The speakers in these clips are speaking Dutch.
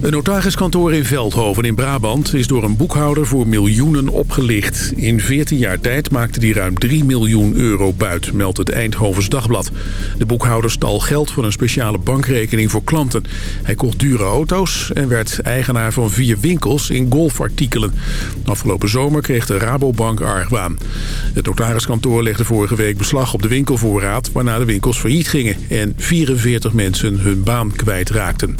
Een notariskantoor in Veldhoven in Brabant is door een boekhouder voor miljoenen opgelicht. In 14 jaar tijd maakte hij ruim 3 miljoen euro buit, meldt het Eindhovens Dagblad. De boekhouder stal geld voor een speciale bankrekening voor klanten. Hij kocht dure auto's en werd eigenaar van vier winkels in golfartikelen. Afgelopen zomer kreeg de Rabobank argwaan. Het notariskantoor legde vorige week beslag op de winkelvoorraad... waarna de winkels failliet gingen en 44 mensen hun baan kwijtraakten.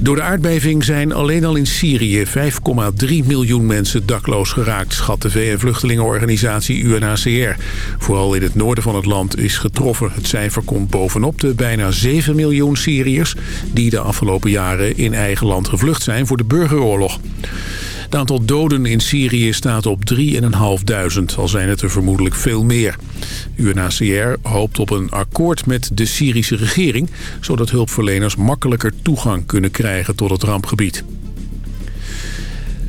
Door de aardbeving zijn alleen al in Syrië 5,3 miljoen mensen dakloos geraakt, schat de VN-vluchtelingenorganisatie UNHCR. Vooral in het noorden van het land is getroffen. Het cijfer komt bovenop de bijna 7 miljoen Syriërs die de afgelopen jaren in eigen land gevlucht zijn voor de burgeroorlog. Het aantal doden in Syrië staat op 3.500, al zijn het er vermoedelijk veel meer. UNHCR hoopt op een akkoord met de Syrische regering... zodat hulpverleners makkelijker toegang kunnen krijgen tot het rampgebied.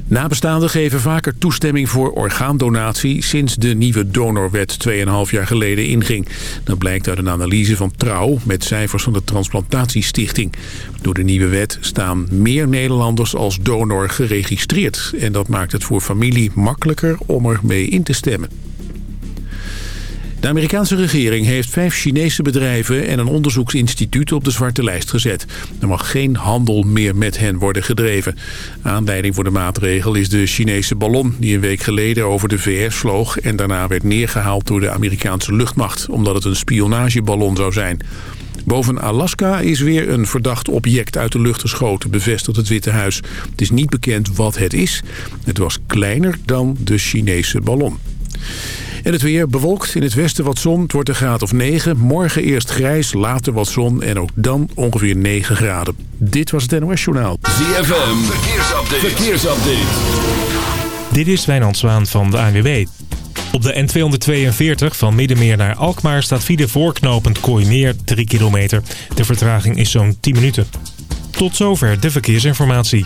Nabestaanden geven vaker toestemming voor orgaandonatie sinds de nieuwe donorwet 2,5 jaar geleden inging. Dat blijkt uit een analyse van Trouw met cijfers van de Transplantatiestichting. Door de nieuwe wet staan meer Nederlanders als donor geregistreerd. En dat maakt het voor familie makkelijker om er mee in te stemmen. De Amerikaanse regering heeft vijf Chinese bedrijven en een onderzoeksinstituut op de zwarte lijst gezet. Er mag geen handel meer met hen worden gedreven. Aanleiding voor de maatregel is de Chinese ballon die een week geleden over de VS vloog... en daarna werd neergehaald door de Amerikaanse luchtmacht, omdat het een spionageballon zou zijn. Boven Alaska is weer een verdacht object uit de lucht geschoten, bevestigt het Witte Huis. Het is niet bekend wat het is. Het was kleiner dan de Chinese ballon. En het weer bewolkt. In het westen wat zon. Het wordt een graad of 9. Morgen eerst grijs, later wat zon. En ook dan ongeveer 9 graden. Dit was het NOS Journaal. ZFM. Verkeersupdate. Verkeersupdate. Dit is Wijnand Zwaan van de ANWB. Op de N242 van Middenmeer naar Alkmaar staat file voorknopend Kooimeer 3 kilometer. De vertraging is zo'n 10 minuten. Tot zover de verkeersinformatie.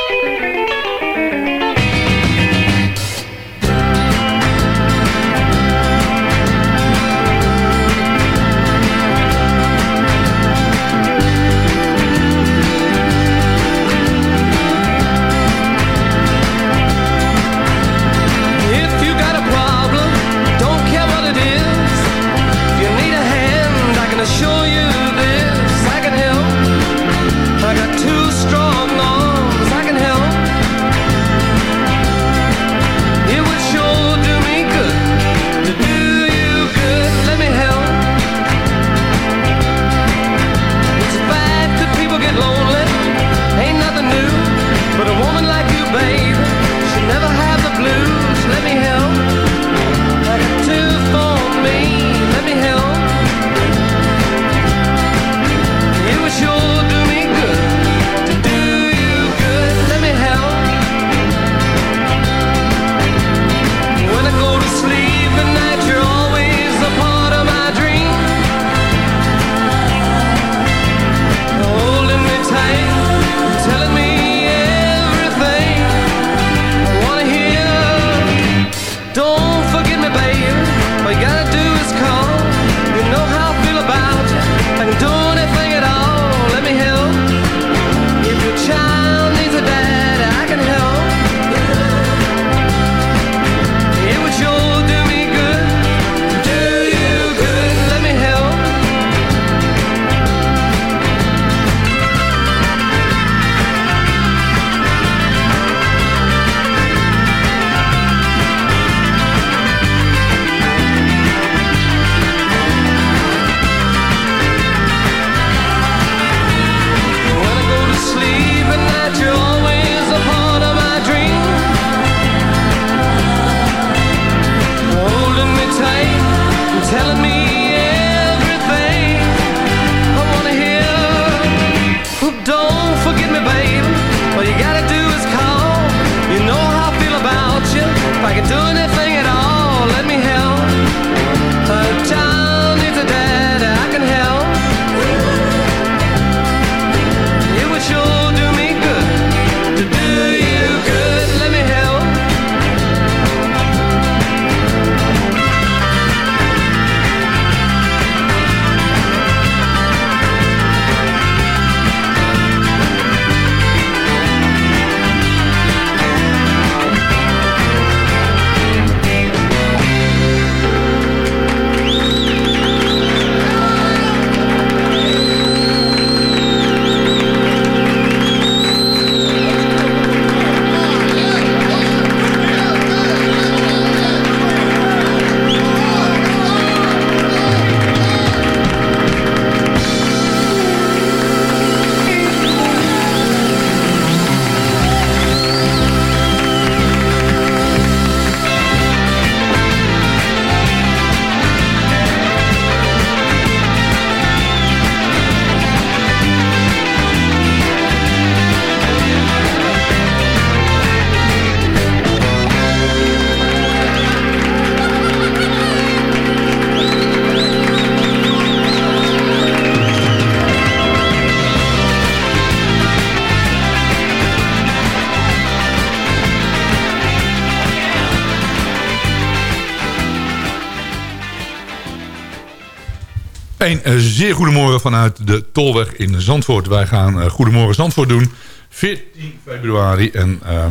Een eh, zeer goedemorgen vanuit de Tolweg in Zandvoort. Wij gaan eh, Goedemorgen Zandvoort doen. 14 februari en... eh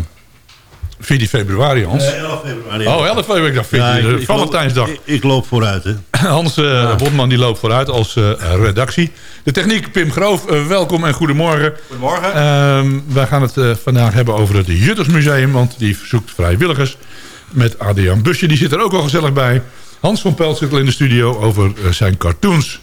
14 februari, Hans. 11 februari. Oh, 11 februari. Ik dacht 14, Ja, ik- eh, ik Valentijnsdag. Ik, ik loop vooruit, hè. Hans eh Botman die loopt vooruit als eh, redactie. De techniek Pim Groof, eh, welkom en goedemorgen. Goedemorgen. Ehm, wij gaan het eh, vandaag hebben over het Juttersmuseum, want die verzoekt vrijwilligers. Met Adriaan Busje, die zit er ook al gezellig bij. Hans van Pelt zit al in de studio over eh, zijn cartoons.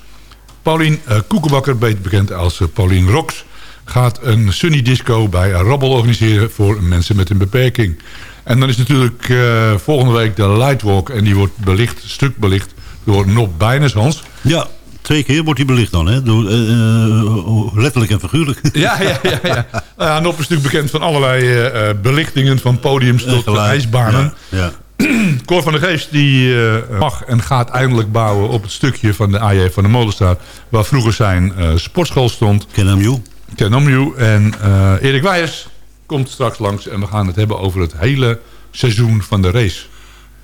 Paulien uh, Koekenbakker, beter bekend als uh, Paulien Rox... gaat een Sunny Disco bij Rabbel organiseren voor mensen met een beperking. En dan is natuurlijk uh, volgende week de Lightwalk... en die wordt belicht, stuk belicht door Nop Bijnes, Hans. Ja, twee keer wordt hij belicht dan, hè? Door, uh, letterlijk en figuurlijk. Ja, ja, ja. ja. nou ja Nop is natuurlijk bekend van allerlei uh, belichtingen... van podiums tot ijsbanen. Ja, ja. Cor van der Geest die, uh, mag en gaat eindelijk bouwen... op het stukje van de AJ van de Molenstraat... waar vroeger zijn sportschool stond. Kenamju. Kenamju. En Erik Wijers komt straks langs... en we gaan het hebben over het hele seizoen van de race.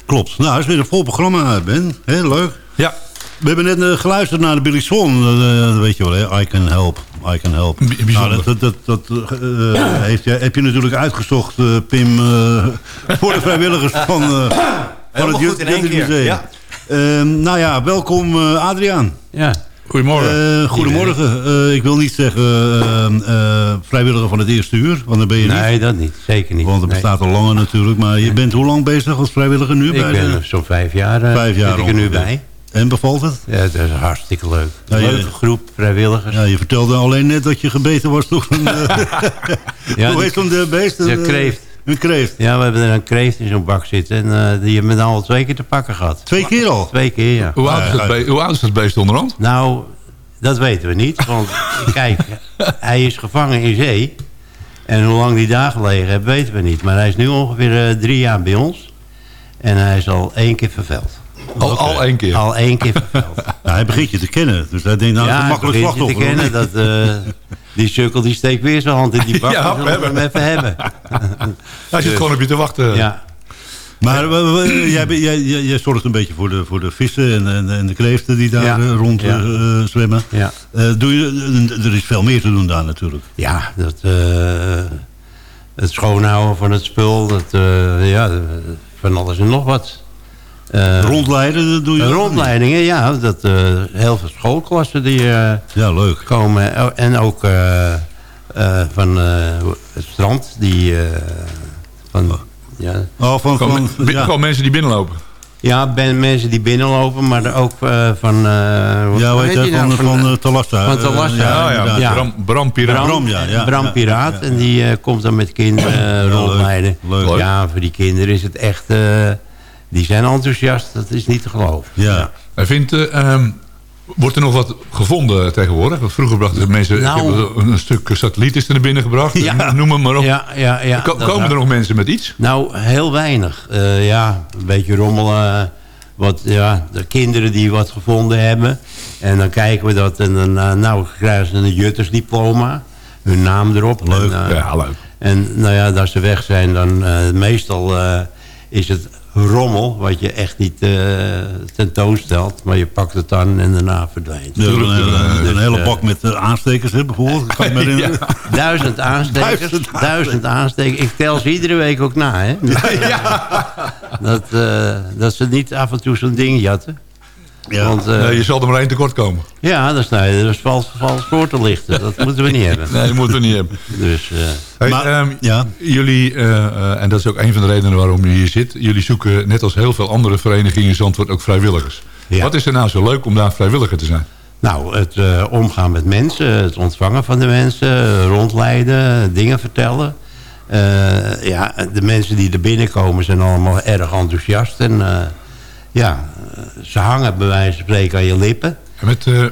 Klopt. Nou, het is weer een vol programma, Ben. Heel leuk. Ja. We hebben net uh, geluisterd naar de Billy Swan. Uh, weet je wel, hè? I can help. I can help. Bijzonder. Nou, dat dat, dat, dat uh, heeft, heb je natuurlijk uitgezocht, Pim, voor de vrijwilligers van, van het Juttersmuseum. Ja. nou ja, welkom Adriaan. Ja. Goedemorgen. Uh, goedemorgen. Uh, ik wil niet zeggen uh, vrijwilliger van het eerste uur, want dan ben je nee, niet. Nee, dat niet. Zeker niet. Want het bestaat nee. al langer natuurlijk. Maar je bent hoe lang bezig als vrijwilliger nu? Ik bij ben de... zo'n vijf jaar, vijf jaar zit ik er nu bij. En bevalt het? Ja, dat is hartstikke leuk. Ja, Leuke je, groep vrijwilligers. Ja, je vertelde alleen net dat je gebeten was door een... ja, hoe heet zo'n beest? Een kreeft. Een kreeft. Ja, we hebben er een kreeft in zo'n bak zitten. En uh, die hebben we nou al twee keer te pakken gehad. Twee keer al? Twee keer, ja. Hoe oud is het, be hoe oud is het beest onderhand? Nou, dat weten we niet. Want kijk, hij is gevangen in zee. En hoe lang die daar gelegen heeft, weten we niet. Maar hij is nu ongeveer uh, drie jaar bij ons. En hij is al één keer verveld. Al, okay. al één keer? Al één keer nou, hij begint je te kennen. Dus hij denkt, nou, ja, makkelijk slachtoffer. te kennen. Dat, uh, die sukkel die steekt weer zijn hand in die bak. ja, we hem even hebben. hij zit dus, gewoon op je te wachten. Ja. Maar jij, jij, jij, zorgt een beetje voor de, voor de vissen en, en, en de kreeften die daar ja. rond ja. Uh, zwemmen. Ja. Uh, doe je, er is veel meer te doen daar natuurlijk. Ja, dat, uh, het schoonhouden van het spul, dat, ja, van alles en nog wat. Rondleiden, dat doe je Rondleidingen, ja. Dat, heel veel schoolklassen die ja, leuk. komen. En ook van het strand, die van... Ja. Oh, van, gewoon, van, ja. gewoon mensen die binnenlopen. Ja, ben, mensen die binnenlopen, maar er ook uh, van... Uh, ja, weet je, van, van, van uh, Talassa. Van Talassa. ja, ja, ja. Bram, Bram Piraat. Bram, ja, ja, Bram Piraat. En die komt dan met kinderen rondleiden. Leuk, leuk. Ja, voor die kinderen is het echt... die zijn enthousiast, dat is niet te geloven. Ja. Hij vindt... Um, Wordt er nog wat gevonden tegenwoordig? Want vroeger brachten ze mensen nou, een, een stuk satelliet is er naar binnen gebracht. Ja, noem het maar op. Ja, ja, ja, Ko komen er nog mensen met iets? Nou, heel weinig. Uh, ja, een beetje rommelen. Wat, ja, de kinderen die wat gevonden hebben. En dan kijken we dat. En dan uh, nou, krijgen ze een juttersdiploma. Hun naam erop. Leuk, en, uh, ja, leuk. En nou ja, als ze weg zijn, dan meestal is het rommel, wat je echt niet uh, tentoonstelt. Maar je pakt het aan en daarna verdwijnt. Ja, een, hele, een hele bak met uh, aanstekers, hè, bijvoorbeeld. Kan je ja. Duizend aanstekers. duizend, duizend aanstekers. Ik tel ze iedere week ook na, hè. Ja, dat, uh, dat ze niet af en toe zo'n ding jatten. Ja. Want, uh, nee, je zal er maar één tekort komen. Ja, dat is, nee, dat is vals, vals voor te lichten. Dat moeten we niet hebben. Nee, dat moeten we niet hebben. Dus, uh, hey, maar, um, ja. Jullie, uh, en dat is ook een van de redenen waarom je hier zit... jullie zoeken net als heel veel andere verenigingen in Zandvoort ook vrijwilligers. Ja. Wat is er nou zo leuk om daar vrijwilliger te zijn? Nou, het omgaan met mensen, het ontvangen van de mensen... rondleiden, dingen vertellen... ja, de mensen die er binnenkomen zijn allemaal erg enthousiast... en ja, ze hangen bij wijze van spreken aan je lippen. En met, uh,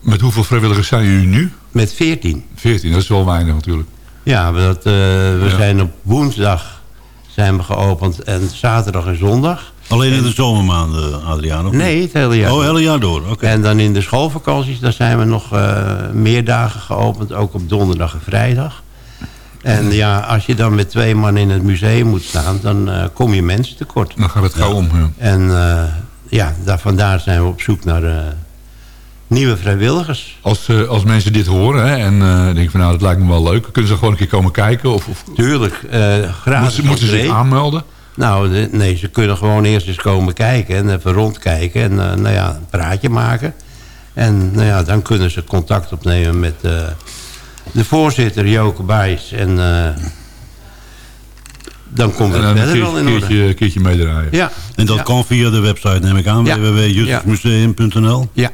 met hoeveel vrijwilligers zijn jullie nu? Met 14. 14, dat is wel weinig natuurlijk. Ja, we, dat, uh, we ja. zijn op woensdag zijn we geopend en zaterdag en zondag. Alleen in de zomermaanden, Adriaan? Nee, het hele jaar Oh, het hele jaar door, oké. Okay. En dan in de schoolvakanties, daar zijn we nog uh, meer dagen geopend. Ook op donderdag en vrijdag. En ja, als je dan met twee man in het museum moet staan... dan uh, kom je mensen tekort. Dan gaat het gauw ja. om, ja. En uh, ja, daar, vandaar zijn we op zoek naar uh, nieuwe vrijwilligers. Als, eh, als mensen dit horen hè, en eh, denken van nou, dat lijkt me wel leuk. Kunnen ze gewoon een keer komen kijken? Of, of Tuurlijk, eh gratis moeten, ze- moeten ze zich aanmelden? Nou, de- nee, ze kunnen gewoon eerst eens komen kijken en even rondkijken en eh, nou ja, een praatje maken. En nou ja, dan kunnen ze contact opnemen met eh, de voorzitter Joke Bijs. En eh, dan komt het een wel keertje, in orde. keertje, keertje meedraaien. Ja, En dat ja. kan via de website, neem ik aan. Ja. www.juttersmuseum.nl Ja,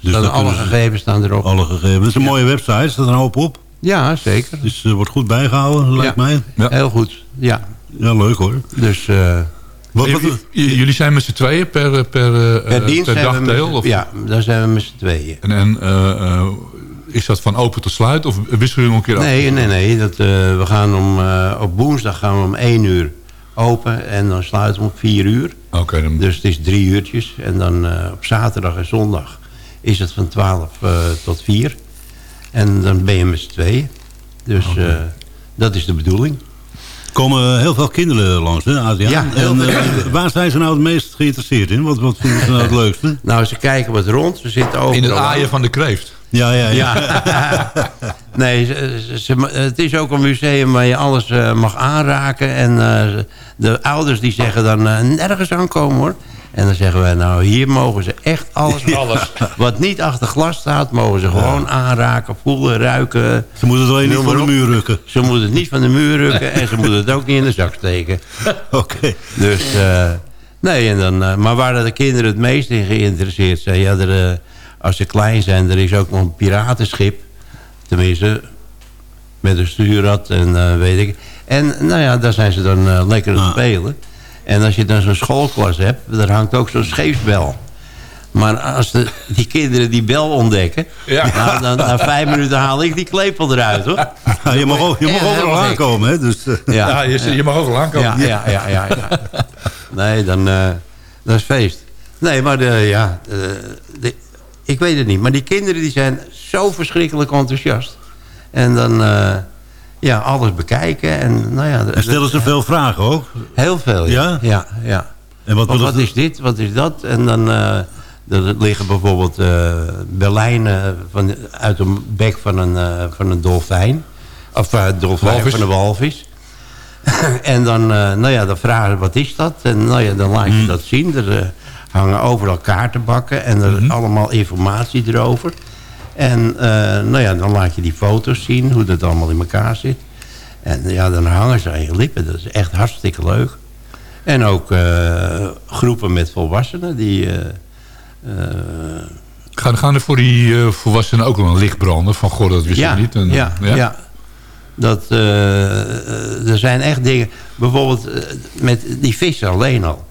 Dus dan alle gegevens staan erop. Alle gegevens. Het is een mooie website, er staat een hoop op. Ja, zeker. Dus er wordt goed bijgehouden, lijkt Ja. mij. Ja. Heel goed. Ja, Ja, leuk hoor. dus eh Wat, jullie zijn met z'n tweeën per, per, eh, per dienst per dagdeel? Of? Ja, daar zijn we met z'n tweeën. En, en eh, eh, is dat van open tot sluit? Of wisselen jullie nog een keer af? Nee, nee, nee. Dat, eh, we gaan om, eh, op woensdag gaan we om 1 uur open en dan sluiten we om 4 uur. Oké, dan Dus het is drie uurtjes. En dan eh, op zaterdag en zondag is het van 12 eh, tot 4. En dan ben je met z'n tweeën. Dus eh, dat is de bedoeling. komen heel veel kinderen langs, hè, Adriaan? Ja, en, waar zijn ze nou het meest geïnteresseerd in? Wat, wat vinden ze nou het leukste? Nou, ze kijken wat rond. We zitten overal. in het aaien van de kreeft. Ja, ja, ja. Ja. nee, ze, ze- ze- het is ook een museum waar je alles eh, mag aanraken. En eh, de ouders die zeggen dan eh, nergens aankomen hoor. En dan zeggen wij, nou hier mogen ze echt alles, alles. Wat niet achter glas staat, mogen ze gewoon aanraken, voelen, ruiken. Ze moeten het alleen niet van de muur rukken. Ze moeten het niet van de muur rukken en ze moeten het ook niet in de zak steken. Oké. Dus, nee, en dan, maar waar de kinderen het meest in geïnteresseerd zijn... Ja, er, als ze klein zijn, er is ook nog een piratenschip. Tenminste, met een stuurrad en eh, weet ik. En nou ja, daar zijn ze dan eh, lekker aan het spelen. En als je dan zo'n schoolklas hebt, daar hangt ook zo'n scheepsbel. Maar als de, die kinderen die bel ontdekken... Ja. Nou, dan, na vijf minuten haal ik die klepel eruit, hoor. Ja, je mag, ook- je mag Ja, overal aankomen, hè? Dus, eh, Ja, Ja, je, je mag overal aankomen. ja, ja, ja, ja, ja. Nee, dan eh dat is feest. Nee, maar de, ja, eh, de, ik weet het niet. Maar die kinderen die zijn zo verschrikkelijk enthousiast. En dan, eh, ja, alles bekijken. En, nou ja, en stellen ze veel vragen ook. Heel veel, ja. Ja? Ja, ja. En wat, Wat, is dit, wat is dat? En dan eh, er liggen bijvoorbeeld eh berlijnen van, uit een bek van een, van een dolfijn. Of uh, dolfijn Walvis. van een walvis. en dan, nou ja, dan vragen ze, wat is dat? En nou ja, dan laat je dat zien. Hangen overal kaartenbakken en er allemaal informatie erover. En eh, nou ja, dan laat je die foto's zien, hoe dat allemaal in elkaar zit. En ja, dan hangen ze aan je lippen. Dat is echt hartstikke leuk. En ook eh, groepen met volwassenen die... eh, Gaan, gaan er voor die volwassenen ook wel een licht branden? Van, goh, dat wist ja, ik niet. En, ja, ja, Dat, er zijn echt dingen... Bijvoorbeeld met die vissen alleen al.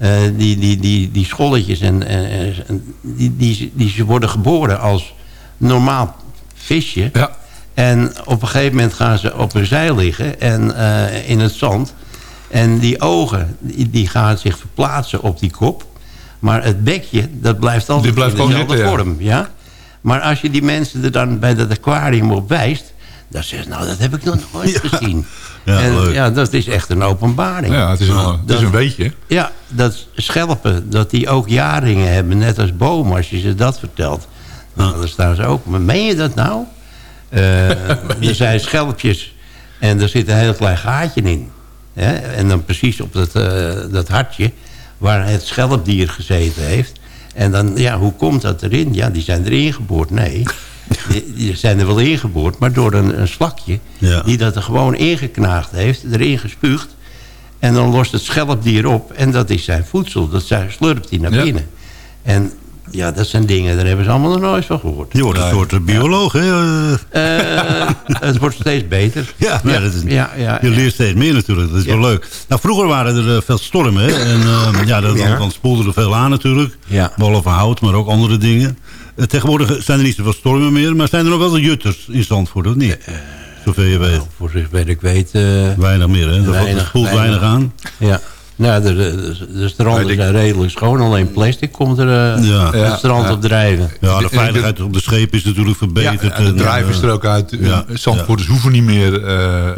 Eh, die, die, die, die scholletjes en, en, die, die, die ze worden geboren als normaal visje. Ja. En op een gegeven moment gaan ze op hun zij liggen en, eh, in het zand. En die ogen die, die gaan zich verplaatsen op die kop. Maar het bekje, dat blijft altijd blijft in dezelfde zitten, ja. vorm. Ja? Maar als je die mensen er dan bij dat aquarium op wijst... dan zeggen ze, nou, dat heb ik nog nooit gezien. Ja, en leuk. ja, dat is echt een openbaring. Ja, het is, een, het is Dat- een beetje. Ja, dat schelpen, dat die ook jaringen hebben, net als bomen, als je ze dat vertelt. Nou, dan staan ze ook. Maar meen je dat nou? Eh, er zijn schelpjes en er zit een heel klein gaatje in. Hè? En dan precies op dat, eh, dat hartje waar het schelpdier gezeten heeft. En dan, ja, hoe komt dat erin? Ja, die zijn erin geboord. Nee, die, die zijn er wel ingeboord, maar door een, een slakje... Ja. die dat er gewoon ingeknaagd heeft, erin gespuugd... En dan lost het schelpdier op en dat is zijn voedsel. Dat zijn, slurpt hij naar Ja. binnen. En ja, dat zijn dingen, daar hebben ze allemaal nog nooit van gehoord. je wordt een soort bioloog, hè? eh. Eh, het wordt steeds beter. Ja, ja, dat is, ja, ja, je ja. leert steeds meer natuurlijk. Dat is Ja. wel leuk. Nou, vroeger waren er eh, veel stormen. Hè? En eh, ja, dat. Dan, dan spoelde er veel aan natuurlijk. Ja. Behalve hout, maar ook andere dingen. Eh, tegenwoordig zijn er niet zoveel stormen meer. Maar zijn er nog wel de jutters in Zandvoort, of niet? Zoveel je weet. Nou, voor zover ik weet... eh, Weinig meer, hè? Er Weinig, spoelt weinig, weinig. aan. ja. Nou, de, de, de stranden zijn redelijk schoon. Alleen plastic komt er eh, Ja. het strand Ja. op drijven. Ja, de veiligheid op de scheep is natuurlijk Ja, verbeterd. en de en, drijf is eh, er ook uit. ja, Zandvoorters hoeven niet meer eh,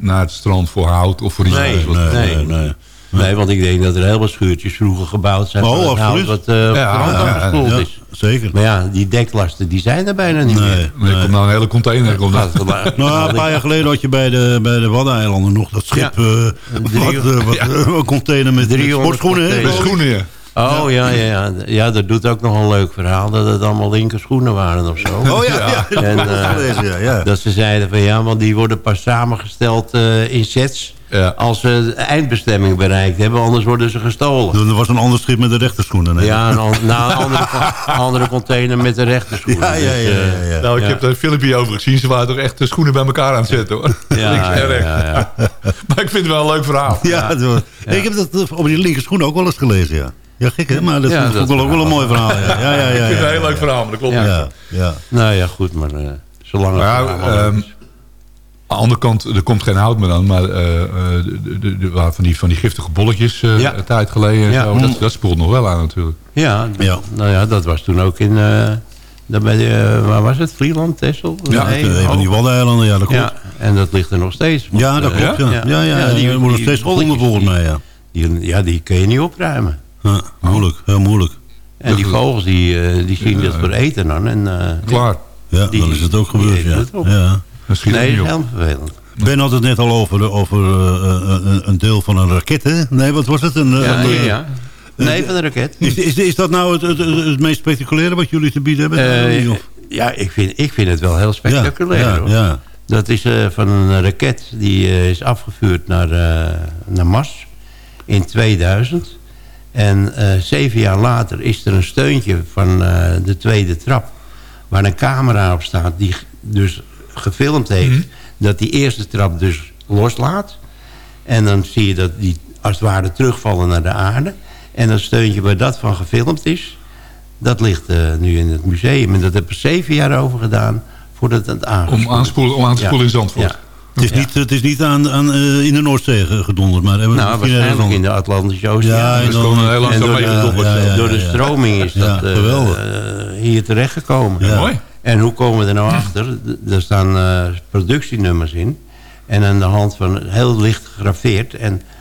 naar het strand voor hout of voor iets Nee. Nee, nee, Nee. Nee. Want ik denk dat er heel wat schuurtjes vroeger gebouwd zijn. Oh, absoluut. Wat uh, Ja, ja, gespoeld ja, is. zeker. Maar ja, die deklasten die zijn er bijna niet Nee, meer. Nee, er komt nou een hele container. Komt maar- Nou, een paar jaar geleden had je bij de, bij de Waddeneilanden nog dat schip... Ja. eh, Drie- wat, eh, wat, een container met 300 sportschoenen. hè? Met schoenen, ja. Oh ja, ja, ja. Ja, dat doet ook nog een leuk verhaal. Dat het allemaal linker schoenen waren of zo. Oh ja, ja. ja. En, dat heb ik eh, gelezen, ja, ja. Dat ze zeiden van ja, want die worden pas samengesteld eh, in sets... Ja. als ze de eindbestemming bereikt hebben. Anders worden ze gestolen. Er was een ander schip met de rechterschoenen. hè? Ja, een, an- nou, een andere, andere container met de rechterschoenen. ja, ja, Dus, ja, eh, ja, ja. Nou, ik Ja. heb een filmpje over gezien. Ze waren toch echt de schoenen bij elkaar aan het zetten, hoor. ja, Links en ja, rechts. ja, ja. Maar ik vind het wel een leuk verhaal. Ja, ik heb dat eh, over die linker schoenen ook wel eens gelezen, ja. Ja, gek hè, maar dat Ja, vond ik dat wel, ook wel een mooi verhaal. Ja, ja, ja. ja, Ik vind het ja, een heel leuk verhaal, maar dat klopt Ja. niet. Ja, ja. Nou ja, goed, maar eh, zolang het Nou, leuk ehm, is. Aan de andere kant, er komt geen hout meer aan. Maar eh, eh, de, de, de, waar van, die, van die giftige bolletjes eh, Ja. een tijd geleden. en Ja. Zo, dat, dat spoelt nog wel aan natuurlijk. Ja, Ja. nou ja, dat was toen ook in... eh daar bij de, eh, waar was het? Vlieland, Texel? Ja, Nee, Een van die oh. Waddeneilanden, ja, dat klopt. Ja, en dat ligt er nog steeds. Ja, dat klopt, ja. Ja, ja, die, die worden nog steeds gevonden bolletjes, volgens mij, ja. Die, ja, die kun je niet opruimen. Ja. Moeilijk, heel moeilijk. En die vogels die, eh, die zien Ja. dit voor eten dan. En, eh, Klaar. Ja, Die- dan is het ook gebeurd, ja. het op. ja. Dat schiet nee, dat is heel vervelend. Ben had het net al over, over eh, een, een deel van een raket, hè? Nee, wat was het? Een, Ja, een, ja, ja. Nee, van de raket. Is, is, is dat nou het, het, meest spectaculaire wat jullie te bieden hebben? Eh, ja, ik vind, ik vind het wel heel spectaculair. Ja, hoor. ja, Dat is eh, van een raket die eh, is afgevuurd naar, eh, naar Mars in 2000. En eh, zeven jaar later is er een steuntje van eh, de tweede trap... waar een camera op staat die dus gefilmd heeft... dat die eerste trap dus loslaat. En dan zie je dat die als het ware terugvallen naar de aarde. En dat steuntje waar dat van gefilmd is... dat ligt eh, nu in het museum. En dat heb ik zeven jaar over gedaan voordat het aangespoeld Om, aanspoelen, om aan te Ja. spoelen in Zandvoort. Ja. Het is Ja. niet, het is niet aan, aan, eh, in de Noordzee ge- gedonderd, maar... hebben we Nou, waarschijnlijk in de Atlantische Oceaan. Ja, en heel dan- lang en door, mee de, gedobbeld. ja, ja, door de stroming is Ja, dat eh, eh, hier terechtgekomen. Ja. Mooi. En hoe komen we er nou achter? Er staan eh, productienummers in. En aan de hand van heel licht gegraveerd. En eh,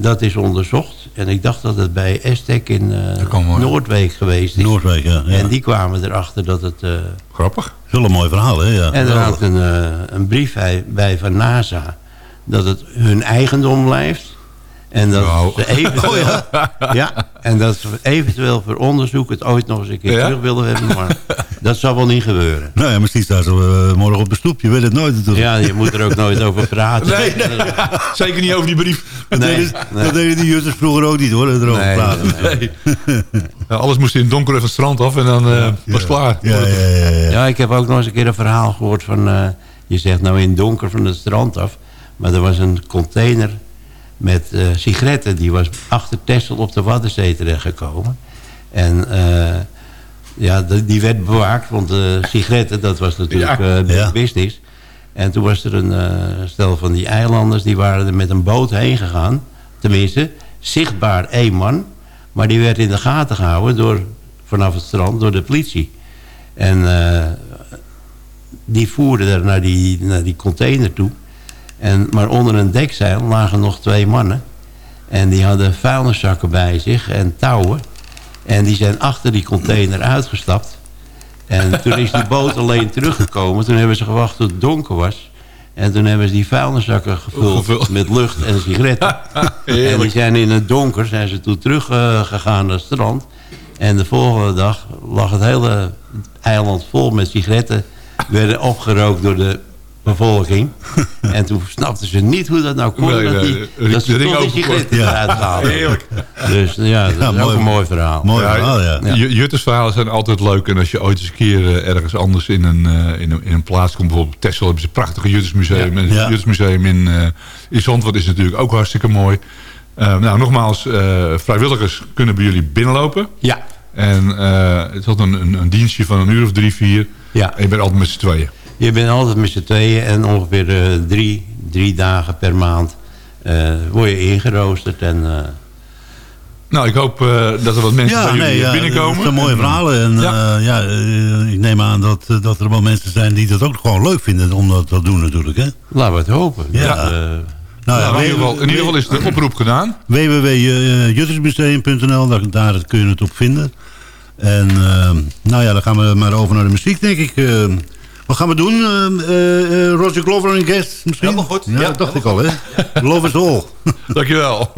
dat is onderzocht. En ik dacht dat het bij Estek in eh. Noordweek geweest is. Noordwijk, ja. ja. En die kwamen erachter dat het... eh, Grappig. Een mooi verhaal, hè? Ja. en er hangt een, eh, een brief bij van NASA dat het hun eigendom blijft. En dat Nou. ze eventueel, ja? en dat ze eventueel voor onderzoek het ooit nog eens een keer Ja? terug willen hebben. Maar dat zal wel niet gebeuren. Nou ja, misschien staan ze eh, morgen op de stoep. Je weet het nooit natuurlijk. Ja, je moet er ook nooit over praten. Nee, Zeker niet over die brief. dat, nee, deden, nee. dat deden die jutters vroeger ook niet, hoor. Erover Nee, praten. nee. Ja, alles moest in het donker even het strand af en dan eh, was het klaar. Ja, ja, ja. ja. Ja, ik heb ook nog eens een keer een verhaal gehoord van... eh, je zegt nou in het donker van het strand af... maar er was een container met eh, sigaretten... die was achter Texel op de Waddenzee terechtgekomen. En eh, ja, die werd bewaakt, want sigaretten... dat was natuurlijk Ja. eh, Ja. business. En toen was er een stel van die eilanders... die waren er met een boot heen gegaan. Tenminste, zichtbaar één man... maar die werd in de gaten gehouden door, vanaf het strand door de politie... En die voerden er naar die, naar die container toe. En, maar onder een dekzeil lagen nog twee mannen. En die hadden vuilniszakken bij zich en touwen. En die zijn achter die container uitgestapt. En toen is die boot alleen teruggekomen. Toen hebben ze gewacht tot het donker was. En toen hebben ze die vuilniszakken gevuld met lucht en sigaretten. en die zijn in het donker zijn ze toen teruggegaan naar het strand. En de volgende dag lag het hele eiland vol met sigaretten. Werden opgerookt door de bevolking. en toen snapten ze niet hoe dat nou kon. Nee, dat, die, dat ze toch die open- sigaretten Ja. Heerlijk. Dus dat Ja, is mooi. ook een mooi verhaal. Mooi verhaal, ja. Ja. Juttersverhalen zijn altijd leuk. En als je ooit eens een keer eh, ergens anders in een, eh, in, een, in een plaats komt... bijvoorbeeld Texel hebben ze een prachtige Juttersmuseum. En het. Juttersmuseum in, eh in Zandvoort is natuurlijk ook hartstikke mooi. Nou, nogmaals, vrijwilligers kunnen bij jullie binnenlopen. Ja, En het is altijd een, een, een dienstje van een uur of drie, vier. ja. En je bent altijd met z'n tweeën. Je bent altijd met z'n tweeën en ongeveer eh, drie, drie dagen per maand eh, word je ingeroosterd. En, eh, Nou, ik hoop eh, dat er wat mensen Ja, bij jullie nee, ja, binnenkomen. dat zijn mooie verhalen. En Ja. ja, ja ik neem aan dat, dat er wel mensen zijn die dat ook gewoon leuk vinden om dat te doen natuurlijk. Hè? laten we het hopen. Ja. Dat, Nou, ja, in, ieder geval, in ieder geval is de oproep gedaan. www.juttersmuseum.nl, daar, daar kun je het op vinden. En uh, nou ja, dan gaan we maar over naar de muziek, denk ik. Wat gaan we doen? Uh, Roger Glover en guest misschien? Helemaal goed. Ja, Ja, dat dacht ik al, hè? Love is all. Dankjewel.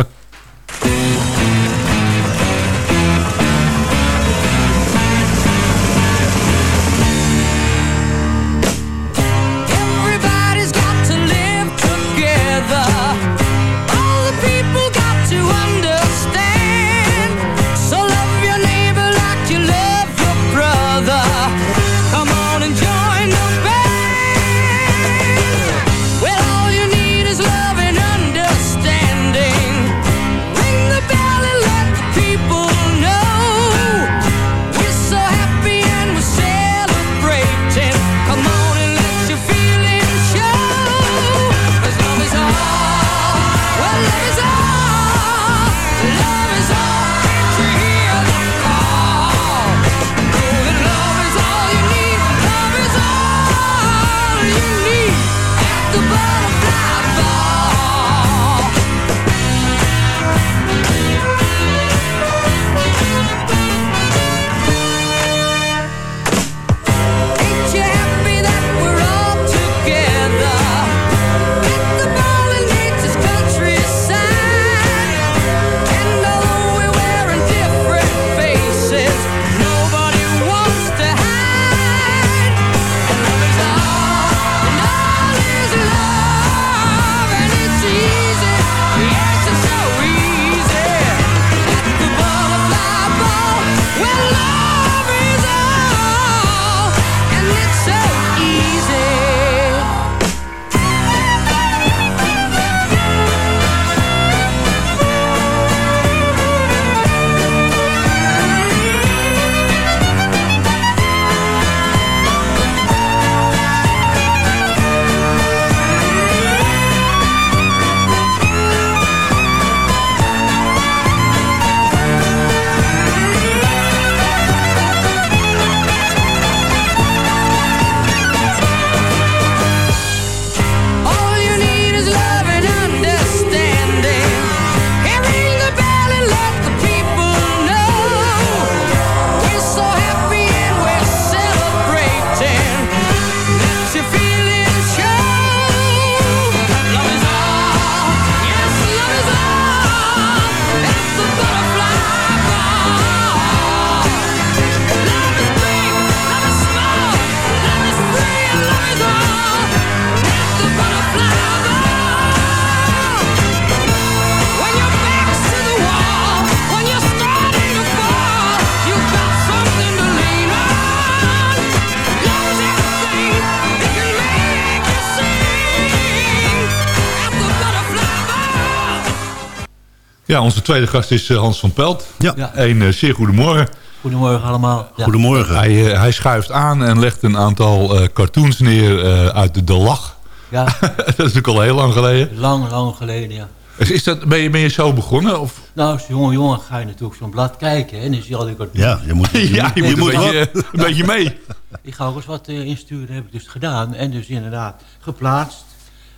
Ja, onze tweede gast is eh, Hans van Pelt. Ja. Een eh, zeer goedemorgen. Goedemorgen allemaal. Ja. Goedemorgen. Hij, eh, hij schuift aan en legt een aantal eh, cartoons neer eh, uit de, de lach. Ja, dat is natuurlijk al heel lang geleden. lang, lang geleden, ja. Is, is dat, ben, je, ben je zo begonnen? Of? Nou, als jonge jongen ga je natuurlijk zo'n blad kijken. hè, En dan zie je al die cartoons. Ja, je moet, je Ja, je moet, moet, je een, moet beetje, een beetje mee. Ik ga ook eens wat eh, insturen, heb ik dus gedaan. En dus inderdaad geplaatst.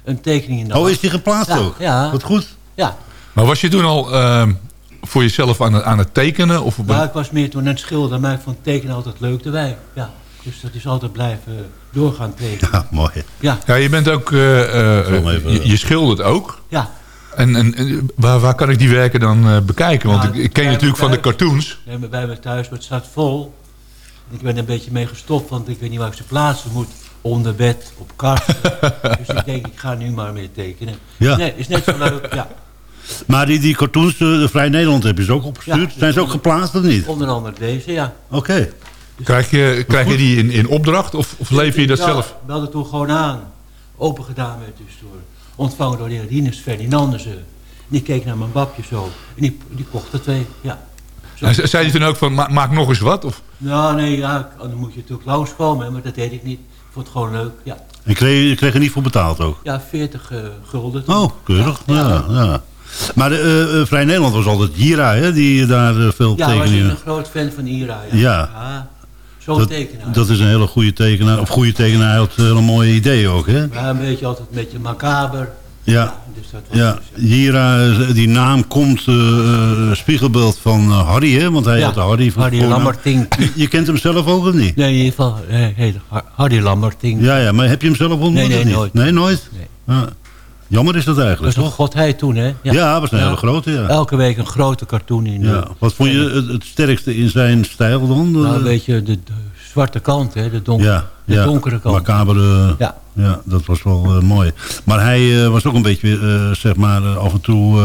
Een tekening in de Oh, is die geplaatst Ja, ook? ja. Wat goed. Ja, Maar was je toen al ehm, voor jezelf aan het, aan het tekenen? Of nou, ik was meer toen aan het schilderen. Maar ik vond tekenen altijd leuk erbij. Ja, dus dat is altijd blijven doorgaan tekenen. Ja, mooi. Ja, Ja, je bent ook... eh, eh, even- je, je schildert ook. ja. En, en en waar, waar kan ik die werken dan eh, bekijken? Want Nou, ik, ik ken je natuurlijk van de cartoons. Nee, maar bij me thuis, maar het staat vol. Ik ben er een beetje mee gestopt, want ik weet niet waar ik ze plaatsen moet. Onder bed, op kast. dus ik denk, ik ga nu maar mee tekenen. Ja. Nee, is net zo leuk. Ja, Maar die, die cartoons, eh, de Vrij Nederland heb je ze ook opgestuurd. Ja. Zijn ze ook geplaatst of niet? onder andere deze, ja. Oké. Krijg je, krijg je die in, in opdracht of, of lever je dat Ja, zelf? belde toen gewoon aan. Open gedaan werd dus door, ontvangen door de heer Ferdinandussen. Die keek naar mijn bakje zo. En die, die kocht er twee, ja. Zo. Zei je toen ook van, ma- maak nog eens wat? Of? Nou, nee, ja, dan moet je natuurlijk langskomen, maar dat deed ik niet. Ik vond het gewoon leuk, ja. En kreeg, je kreeg er niet voor betaald ook? Ja, 40 eh, gulden. toen. Oh, keurig. Ja, ja. Maar de, eh, eh, Vrij Nederland was altijd Jira, hè? Die daar eh, veel Ja, was ik tekeningen... een groot fan van Ira. Ja, Ja. Zo'n Dat, tekenaar. dat is een hele goede tekenaar. Of goede tekenaar, hij had hele mooie ideeën ook, hè? Ja, een beetje altijd een beetje macaber. Ja, Dus dat was ja. dus, die naam komt spiegelbeeld van Harry, hè? Want hij Ja, had de Harry van Harry. Lambertink. Je, kent hem zelf ook of niet? Nee, in ieder geval, eh, heet Har- Harry Lamberting. Ja, ja, maar heb je hem zelf ontmoet Nee, nee, nooit. Nee, nooit? Nee. Ja. Jammer is dat Dat eigenlijk, was een godheid toen, hè? Ja, dat was een Ja. hele grote, ja. Elke week een grote cartoon in. ja. eh, Wat vond je het, het sterkste in zijn stijl dan? Nou, Eh, een beetje de, de zwarte kant, hè? De, donker, ja, de ja. donkere kant. Macabere, ja. Ja. dat was wel eh, mooi. Maar hij was ook een beetje, zeg maar, af en toe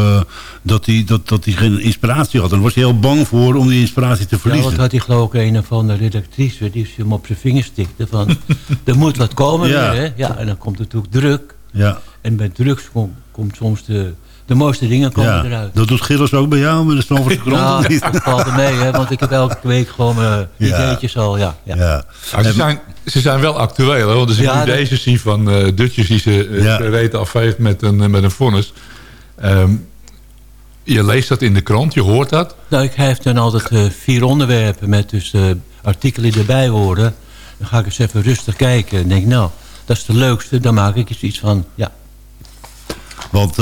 dat, hij, dat, dat hij geen inspiratie had. En daar was hij heel bang voor om die inspiratie te Ja, verliezen. wat had hij geloof ik een van de redactrice die hem op zijn vingers stikte van er moet wat komen Ja. weer, hè? Ja, en dan komt natuurlijk druk. Ja, En bij drugs kom- komt soms de, de mooiste dingen komen ja. eruit. Dat doet Gilles ook bij jou met de Stamfordse krant, Nou, of niet? dat valt er mee, hè? Want ik heb elke week gewoon mijn Ja. ideetjes al, ja. ja. Ja. Nou, ze, zijn, ze zijn wel actueel. Hè? Want als ik Ja, nu dat- deze zie van eh Dutjes die ze uh, Ja. weten afveegt met een, eh, met een vonnis. Ehm, je leest dat in de krant, je hoort dat. Nou, ik heeft dan altijd eh, vier onderwerpen met dus eh, artikelen die erbij horen. Dan ga ik eens even rustig kijken en denk, nou, dat is de leukste. Dan maak ik eens iets van, ja. Want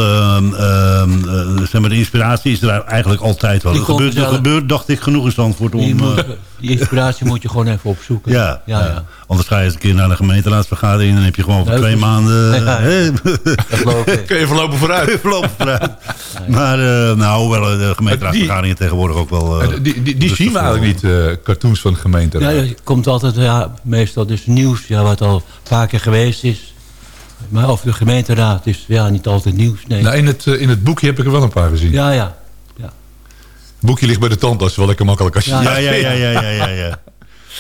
zeg maar, de inspiratie is er eigenlijk altijd wel. Er gebeurt, er gebeurt, dacht ik, genoeg in Zandvoort Die, om... die inspiratie moet je gewoon even opzoeken. ja, ja, ja. Anders ga je eens een keer naar de gemeenteraadsvergadering... en dan heb je gewoon voor Leuk twee is- maanden... Hè. Kun je voorlopig vooruit. Voorlopig vooruit. Maar eh, nou, hoewel eh, de gemeenteraadsvergaderingen tegenwoordig ook wel... eh, die die, die zien we eigenlijk niet, eh, cartoons van de gemeente. Ja, er komt altijd, ja, meestal dus nieuws, ja, wat al een paar keer geweest is. Maar over de gemeenteraad is ja, niet altijd nieuws, nee. Nou, in, het, in het boekje heb ik er wel een paar gezien. Ja, ja. Het boekje ligt bij de tandarts, wel lekker makkelijk als je... Ja. Ja, ja, ja, ja, ja, ja,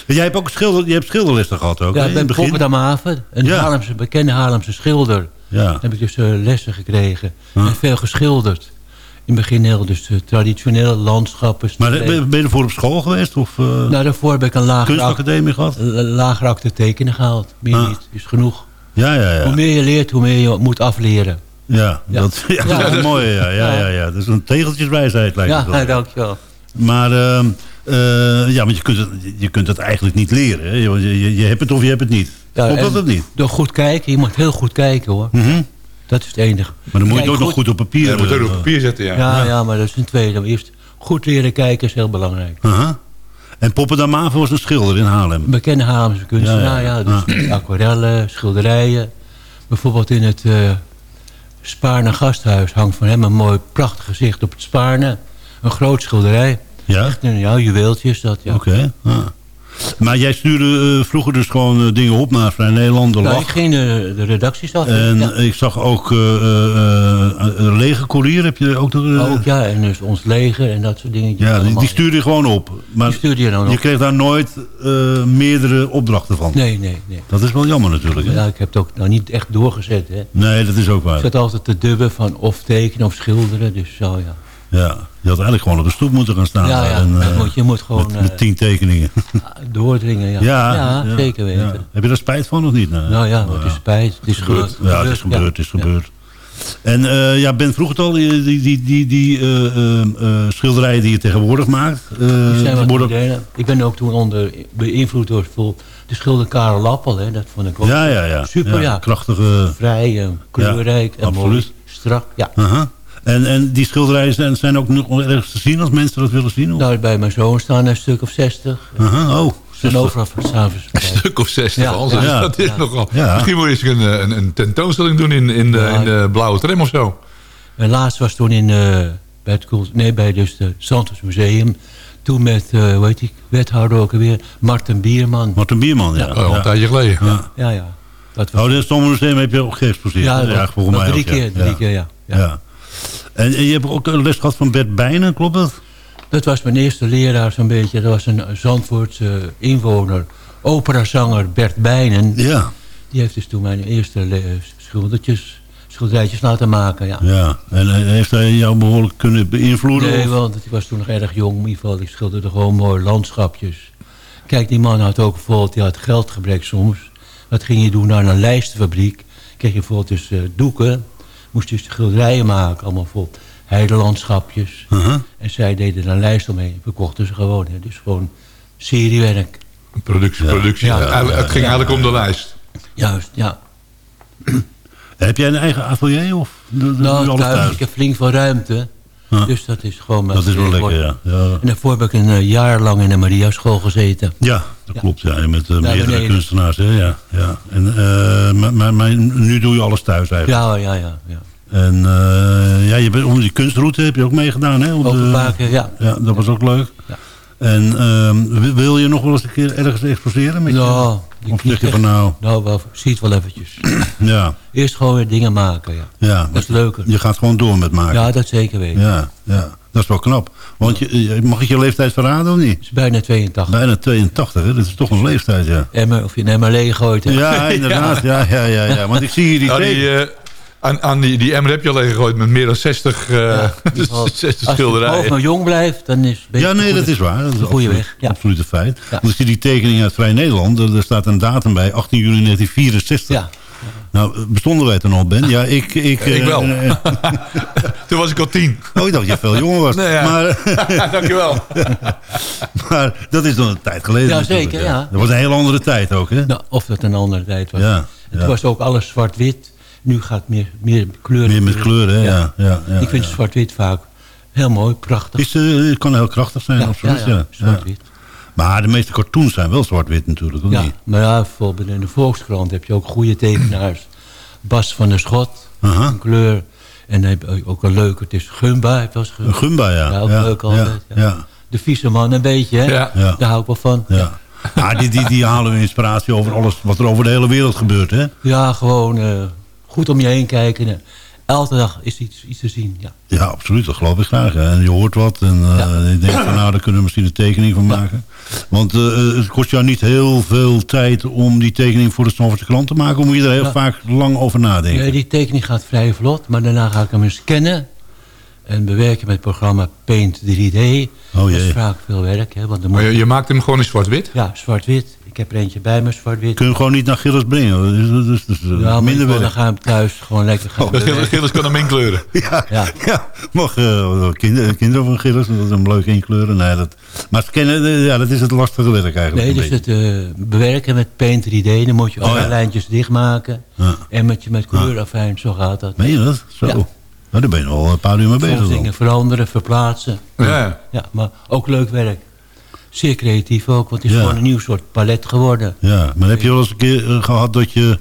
Jij hebt ook schilder, je hebt schilderlessen gehad ook, Ja, ik ben? Poppendam Haven, een Ja. Haarlemse, bekende Haarlemse schilder. Ja. heb ik dus eh, lessen gekregen. Huh? En veel geschilderd. In het begin heel dus eh, traditionele landschappen. Maar eh, ben ben je ervoor op school geweest? Of eh, nou, daarvoor heb ik een lagere, kunstacademie gehad? lagere acte tekenen gehaald. Meer niet, is genoeg. Ja, ja, ja. Hoe meer je leert, hoe meer je moet afleren. Ja, Ja. Dat, ja, Ja. dat is mooi. Ja, ja, ja, ja. Dat is een tegeltjeswijsheid lijkt het Ja, wel. dankjewel. Maar ehm, eh, ja, want je kunt, het, je kunt het eigenlijk niet leren. Hè? Je, je, je hebt het of je hebt het niet. Ja, Klopt dat of niet? Door goed kijken, je moet heel goed kijken hoor. Mhm. Dat is het enige. Maar dan moet je het ook nog goed op papier... Je moet het ook eh, op papier zetten, ja. Ja, ja, maar dat is een tweede. Eerst goed leren kijken is heel belangrijk. aha. En Poppendamaven was een schilder in Haarlem. Een bekende Haarlemse kunstenaar, Ja, ja, ja. dus met aquarellen, schilderijen. Bijvoorbeeld in het eh Spaarne gasthuis hangt van hem een mooi prachtig gezicht op het Spaarne. Een groot schilderij. Ja? Echt een ja, juweeltjes dat, ja. Oké. ah. Maar jij stuurde eh, vroeger dus gewoon eh, dingen op naar Vrij Nederland, de Nou, Lach. ik ging de, de redacties af. En ja. ik zag ook een lege courier. Heb je ook eh, Ook ja, en dus ons leger en dat soort dingen. ja, die, die stuurde je gewoon op. Maar Die stuurde je dan je op. kreeg daar nooit meerdere opdrachten van. Nee, nee, nee. Dat is wel jammer natuurlijk. Hè? Ja, ik heb het ook nou niet echt doorgezet. Hè. Nee, dat is ook Ik waar. zat altijd te dubben van of tekenen of schilderen. Dus zo ja. Ja, je had eigenlijk gewoon op de stoep moeten gaan staan. Ja, ja, en, eh, moet, je moet gewoon met, met eh, tien tekeningen. doordringen. Ja, ja, ja, zeker weten. Heb je daar spijt van of niet? Nee. Nou ja, het is spijt. Het is gebeurd. Ja, het is gebeurd, het is gebeurd. En eh, ja, Ben vroeg het al, die, die, die, die, eh, schilderijen die je tegenwoordig maakt. Die zijn worden-. Ik ben ook toen onder beïnvloed door de schilder Karel Lappel. Hè. Dat vond ik ook ja, ja, ja. super. Ja, Krachtige... Vrij, kleurrijk en absoluut. mooi. Strak, ja. En, en die schilderijen zijn, zijn ook nog ergens te zien als mensen dat willen zien? Of? Nou, bij mijn zoon staan er een stuk of 60. Aha, oh. En overal Een stuk of 60 Ja, al. ja, dus ja. dat is Ja. nogal. Ja. Misschien moet je eens een, een, een tentoonstelling doen in, in, de, Ja. in de blauwe tram of zo. Mijn laatste was toen in, eh, bij het nee, bij dus het Santos Museum. Toen met, eh hoe heet die wethouder ook alweer, Martin Bierman. Martin Bierman, ja. Oh, al een tijdje geleden. Ja. Ja, ja. Dat was, Oh, dit Stommermuseum heb je ook geëxposeerd. ja, dat- volgens mij drie ook, ja. keer, drie Ja. keer, ja. ja. Ja. En, en je hebt ook een les gehad van Bert Bijnen, klopt dat? Dat was mijn eerste leraar zo'n beetje. Dat was een Zandvoortse inwoner, operazanger Bert Bijnen. Ja. Die heeft dus toen mijn eerste schildertjes, schilderijtjes laten maken, ja. ja. En eh, heeft hij jou behoorlijk kunnen beïnvloeden? Nee, of- want ik was toen nog erg jong. In ieder geval, ik schilderde gewoon mooi landschapjes. Kijk, die man had ook bijvoorbeeld, die had geldgebrek soms. Wat ging je doen naar een lijstenfabriek? Kreeg je bijvoorbeeld dus eh, doeken. Moest je dus schilderijen maken, allemaal voor heidelandschapjes. Uh-huh. En zij deden er een lijst omheen. Verkochten ze gewoon. Hè. Dus gewoon seriewerk. Productie, productie. Ja. Het ging eigenlijk om de lijst. Juist, ja. Heb jij een eigen atelier? Of? Nou, alles thuis, thuis? ik heb flink veel ruimte. Dus dat is gewoon... Dat is wel lekker, ja. ja. En daarvoor heb ik een eh, jaar lang in een Maria-school gezeten. Ja, dat klopt. Ja. Met uh, meerdere beneden. kunstenaars. Hè? Ja, ja. En, eh, maar, maar, maar nu doe je alles thuis eigenlijk. Ja, ja, ja. ja. En eh, ja, je bent, onder die kunstroute heb je ook meegedaan. Hè? Op de- ja. Ja, dat was ook leuk. Ja. En ehm, wil- je nog wel eens een keer ergens exposeren? Met je? Ik Of zeg je van nou, Nou, wel, zie het wel eventjes. ja, Eerst gewoon weer dingen maken, ja. ja. Dat is leuker. Je gaat gewoon door met maken. Ja, dat zeker weten. ja, ja. Dat is wel knap. Want je, mag ik je leeftijd verraden of niet? Het is bijna 82. Bijna 82, hè? Dat is toch een leeftijd, ja. Emmer, of je een emmer leeg gooit. hè. Ja, inderdaad. Ja, ja, ja, ja. Want ik zie hier die Nou, die, aan, aan die, die emmer heb je al gegooid met meer dan 60, eh Ja, die valt- 60 Als je schilderijen. hoofd nog jong blijft, dan is het Ja, nee, goede- dat is waar. Dat is een goede absoluut, weg. Ja. absoluut een feit. Ja. Want ik zie die tekening uit Vrij Nederland. Er staat een datum bij, 18 juli 1964. Ja. Nou, bestonden wij toen al, Ben? Ja, ik... Ik, Ik eh, wel. eh, Toen was ik al tien. oh, ik dacht dat je veel jonger was. Nee, ja. maar, Dankjewel. maar dat is dan een tijd geleden Ja, zeker, ja. Dat was een hele andere tijd ook, hè? Nou, of dat een andere tijd was. Ja, Het ja. was ook alles zwart-wit. Nu gaat het meer, meer kleuren. Meer met kleuren? Ja. Ja, ja, Ik vind ja. zwart-wit vaak heel mooi, prachtig. Is, het kan heel krachtig zijn, ja, absoluut. ja, Ja, ja, zwart-wit. Maar de meeste cartoons zijn wel zwart-wit natuurlijk, of Ja, niet? maar ja, bijvoorbeeld in de Volkskrant heb je ook goede tekenaars. Bas van der Schot, Aha. een kleur. En dan heb je ook een leuke, het is Gumba. Het was Een Gumba, ja. Ja, ook ja, leuk altijd. Ja, De vieze man een beetje, hè? Ja. Ja. Daar hou ik wel van. ja. Ah, die, die, die halen we inspiratie over alles wat er over de hele wereld gebeurt, hè? Ja, gewoon eh, goed om je heen kijken. En elke dag is iets, iets te zien, ja. Ja, absoluut. Dat geloof ik graag. hè. En je hoort wat en eh, Ja. je denkt van nou, daar kunnen we misschien een tekening van maken. Want eh, het kost jou niet heel veel tijd om die tekening voor de Stamfordse krant te maken. Of moet je er heel vaak lang over nadenken? Nee, die tekening gaat vrij vlot, maar daarna ga ik hem eens scannen. En bewerken met het programma Paint 3D. Oh Dat is vaak veel werk, hè. Want Maar moet je, je maakt hem gewoon in zwart-wit? Ja, zwart-wit. Ik heb er eentje bij me, zwart-wit. Kun je hem gewoon niet naar Gilles brengen. Dus, eh, Ja, minder wil- dan werk. ga hem thuis gewoon lekker gaan Dat Gilles, kan hem inkleuren. Ja, ja. Ja. mag eh, kinderen, kinderen van Gilles, dat hem leuk inkleuren. Nee, dat, maar scannen, eh, ja, dat is het lastige werk eigenlijk. Nee, dus beetje. het bewerken met Paint 3D, dan moet je Oh, alle ja. lijntjes dichtmaken. Ja. En met je met kleurafijn, zo gaat dat. Meen je dat? Zo. Ja. Nou, daar ben je al een paar uur mee bezig. Dingen veranderen, verplaatsen. Ja. Ja, maar ook leuk werk. Zeer creatief ook, want het is Ja. gewoon een nieuw soort palet geworden. Ja, maar heb je wel eens een keer eh, gehad dat je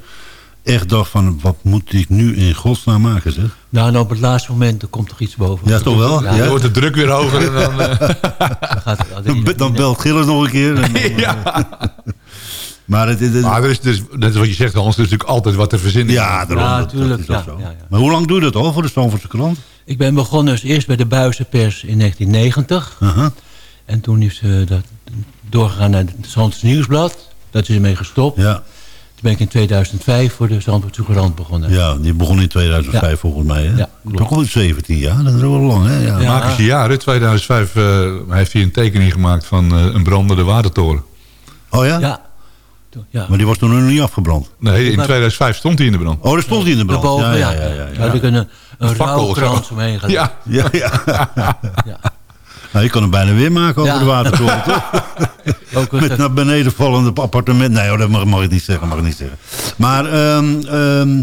echt dacht van... wat moet ik nu in godsnaam maken, zeg? Nou, op het laatste moment er komt toch iets boven. Ja, toch wel? Ja, Dan Ja. wordt de druk weer hoger. En dan, eh, Dan, gaat het Dan, belt Gilles nog een keer. en dan, eh, ja. Maar het, het- het- Maar er is, dus, net wat je zegt, Hans, er is natuurlijk altijd wat te verzinnen. ja, daarom, Ja, dat- dat tuurlijk, is ook ja, zo. ja, ja. Maar hoe lang doe je dat al voor de Stamfordse krant? Ik ben begonnen dus eerst bij de Buizenpers in 1990. Aha. En toen is eh, dat doorgegaan naar het Zandvoorts Nieuwsblad. Dat is ermee gestopt. Ja, Toen ben ik in 2005 voor de Zandvoortse Courant begonnen. ja, die begon in 2005 Ja. volgens mij. Hè? Ja, klopt. Toch al 17 jaar, dat is wel lang, hè? Ja. Ja. Magische jaren. 2005 eh, heeft hij een tekening gemaakt van eh, een brandende watertoren. Oh ja? Ja. Ja. Maar die was toen nog niet afgebrand. Nee, in Maar- 2005 stond hij in de brand. Oh, daar stond hij in de brand. Daarboven, ja. ja, ja, ja, Daar ja. had ik een, een rouwkrans omheen gedaan. Ja, Ja, ja. Ja. Nou, je kan hem bijna weer maken over Ja. de watertoren, toch? Ook Met naar beneden vallende appartement. Nee, hoor, dat mag, mag ik niet zeggen. Mag ik niet zeggen. Maar, ehm, ehm,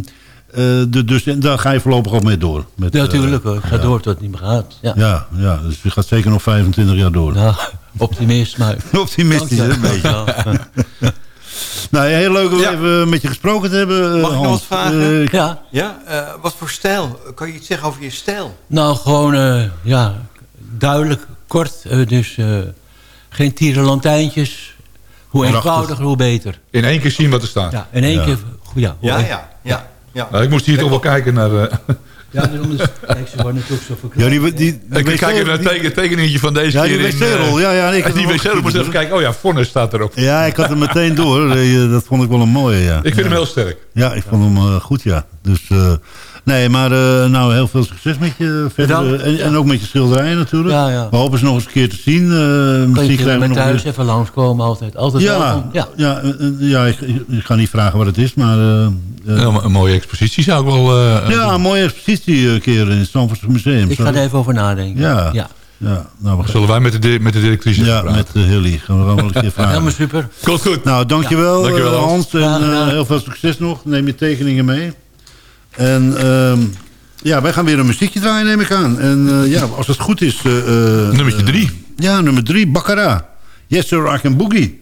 eh, de, dus daar ga je voorlopig ook mee door. Met, Ja, eh, natuurlijk hoor. Ik ga ja. door tot het niet meer gaat. Ja. Ja, ja, dus je gaat zeker nog 25 jaar door. Nou, optimist, maar... Optimistisch, hè, een beetje. Nou, heel leuk om Ja. even met je gesproken te hebben, eh, Mag ik nog wat vragen? Eh, Ja, Ja, eh, wat voor stijl? Kan je iets zeggen over je stijl? nou gewoon, eh, ja, duidelijk, kort. dus eh, geen tierenlantijntjes. Hoe Prachtig. eenvoudiger, hoe beter. in één keer zien wat er staat. Ja, in één Ja. keer... Ja, ja, ja. ja. Nou, ik moest hier toch wel kijken naar... Ja, daarom is, kijk, ze natuurlijk zo verklaard. ja, die, die, die, ik wc kijk even naar het tekeningetje van deze Ja, keer. die in, wc-rol. eh, Ja, ja, ik had die wc-rol moest even kijken. Oh ja, Vonnes staat erop. Ja, ik had hem meteen door. Eh, Dat vond ik wel een mooie, ja. Ik vind ja. hem heel sterk. Ja, ik vond hem eh, goed, ja. Dus, eh, nee, maar eh, nou, heel veel succes met je verder. Bedankt. eh, en, en ook met je schilderijen natuurlijk. Ja, ja. We hopen ze nog eens een keer te zien. Eh, Kan misschien je krijgen we met nog thuis weer- even langskomen, altijd. Altijd Ja, welkom. ja. Ja. Ja, eh, ja ik, ik ga niet vragen wat het is, maar... eh, eh, Ja, een mooie expositie zou ik wel... eh, ja, een mooie expositie een keer in het Stamfordse Museum. Ik ga er even over nadenken. Ja. ja. Ja, nou, we Zullen wij met de, met de directrice ja praten? met uh, Hilly. Gaan we wel een keer vragen. Helemaal super. Komt goed. Nou, dankjewel, Ja. Dankjewel, eh, Hans. En eh, heel veel succes nog. Neem je tekeningen mee. En ehm, ja, wij gaan weer een muziekje draaien, neem ik aan. En eh, ja, als het goed is... Eh, eh, nummer drie. ja, nummer drie, Baccarat. Yes, sir, I can boogie.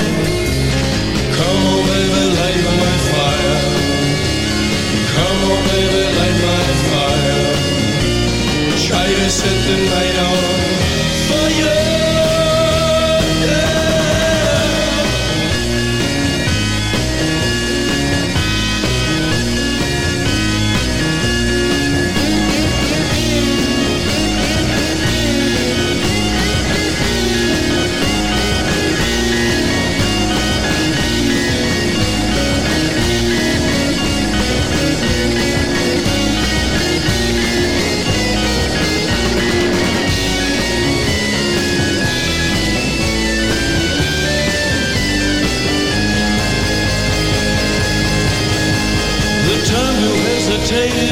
Set the night on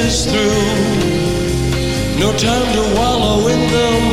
is through. No time to wallow in the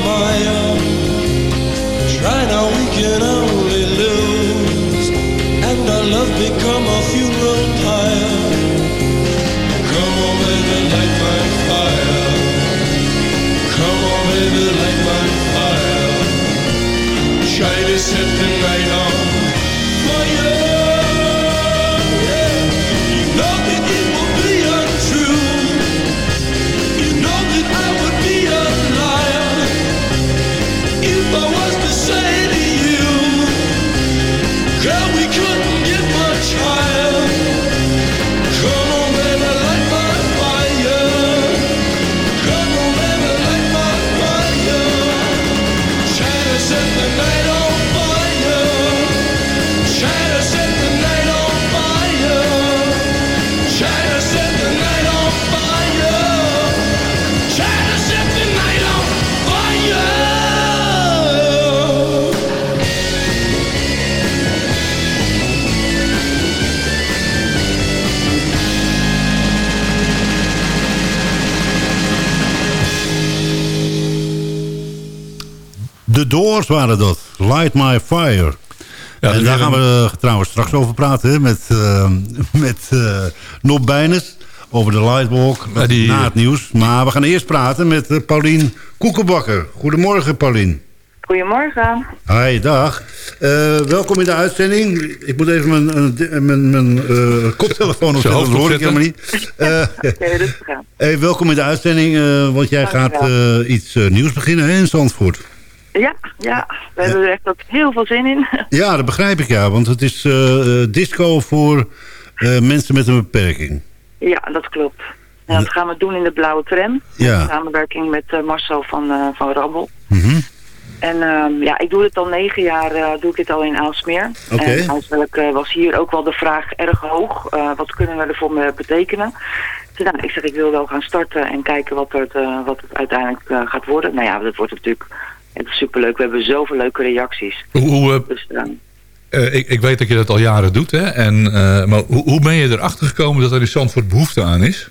waren dat. Light My Fire. Ja, en daar gaan we trouwens straks over praten hè, met, eh met eh Nob Bijnes over de Lightwalk Ja, die- na het nieuws. Maar we gaan eerst praten met eh, Paulien Koekenbakker. Goedemorgen Paulien. Goedemorgen. Hi, dag. Eh, welkom in de uitzending. Ik moet even mijn, mijn, mijn, mijn eh, koptelefoon opzetten, dat hoor ik helemaal niet. Eh, aan. hey, welkom in de uitzending, eh, want jij gaat Dankjewel. eh, iets eh, nieuws beginnen hè, in Zandvoort. Ja, ja, we hebben er echt ook heel veel zin in. Ja, dat begrijp ik ja, want het is eh, disco voor eh, mensen met een beperking. ja, dat klopt. En dat gaan we doen in de Blauwe Tram. Ja. In samenwerking met Marcel van, van Rabbel. Mhm. En ehm, ja, ik doe het al negen jaar, doe ik dit al in Aalsmeer. En eigenlijk was hier ook wel de vraag erg hoog. wat kunnen we ervoor me betekenen? Dus, nou, ik zeg, ik wil wel gaan starten en kijken wat het, eh, wat het uiteindelijk gaat worden. Nou ja, dat wordt natuurlijk het is superleuk. We hebben zoveel leuke reacties. Hoe, eh, Dus ehm, eh, ik, ik weet dat je dat al jaren doet, hè? En, eh, maar hoe, hoe ben je erachter gekomen dat er in Zandvoort behoefte aan is?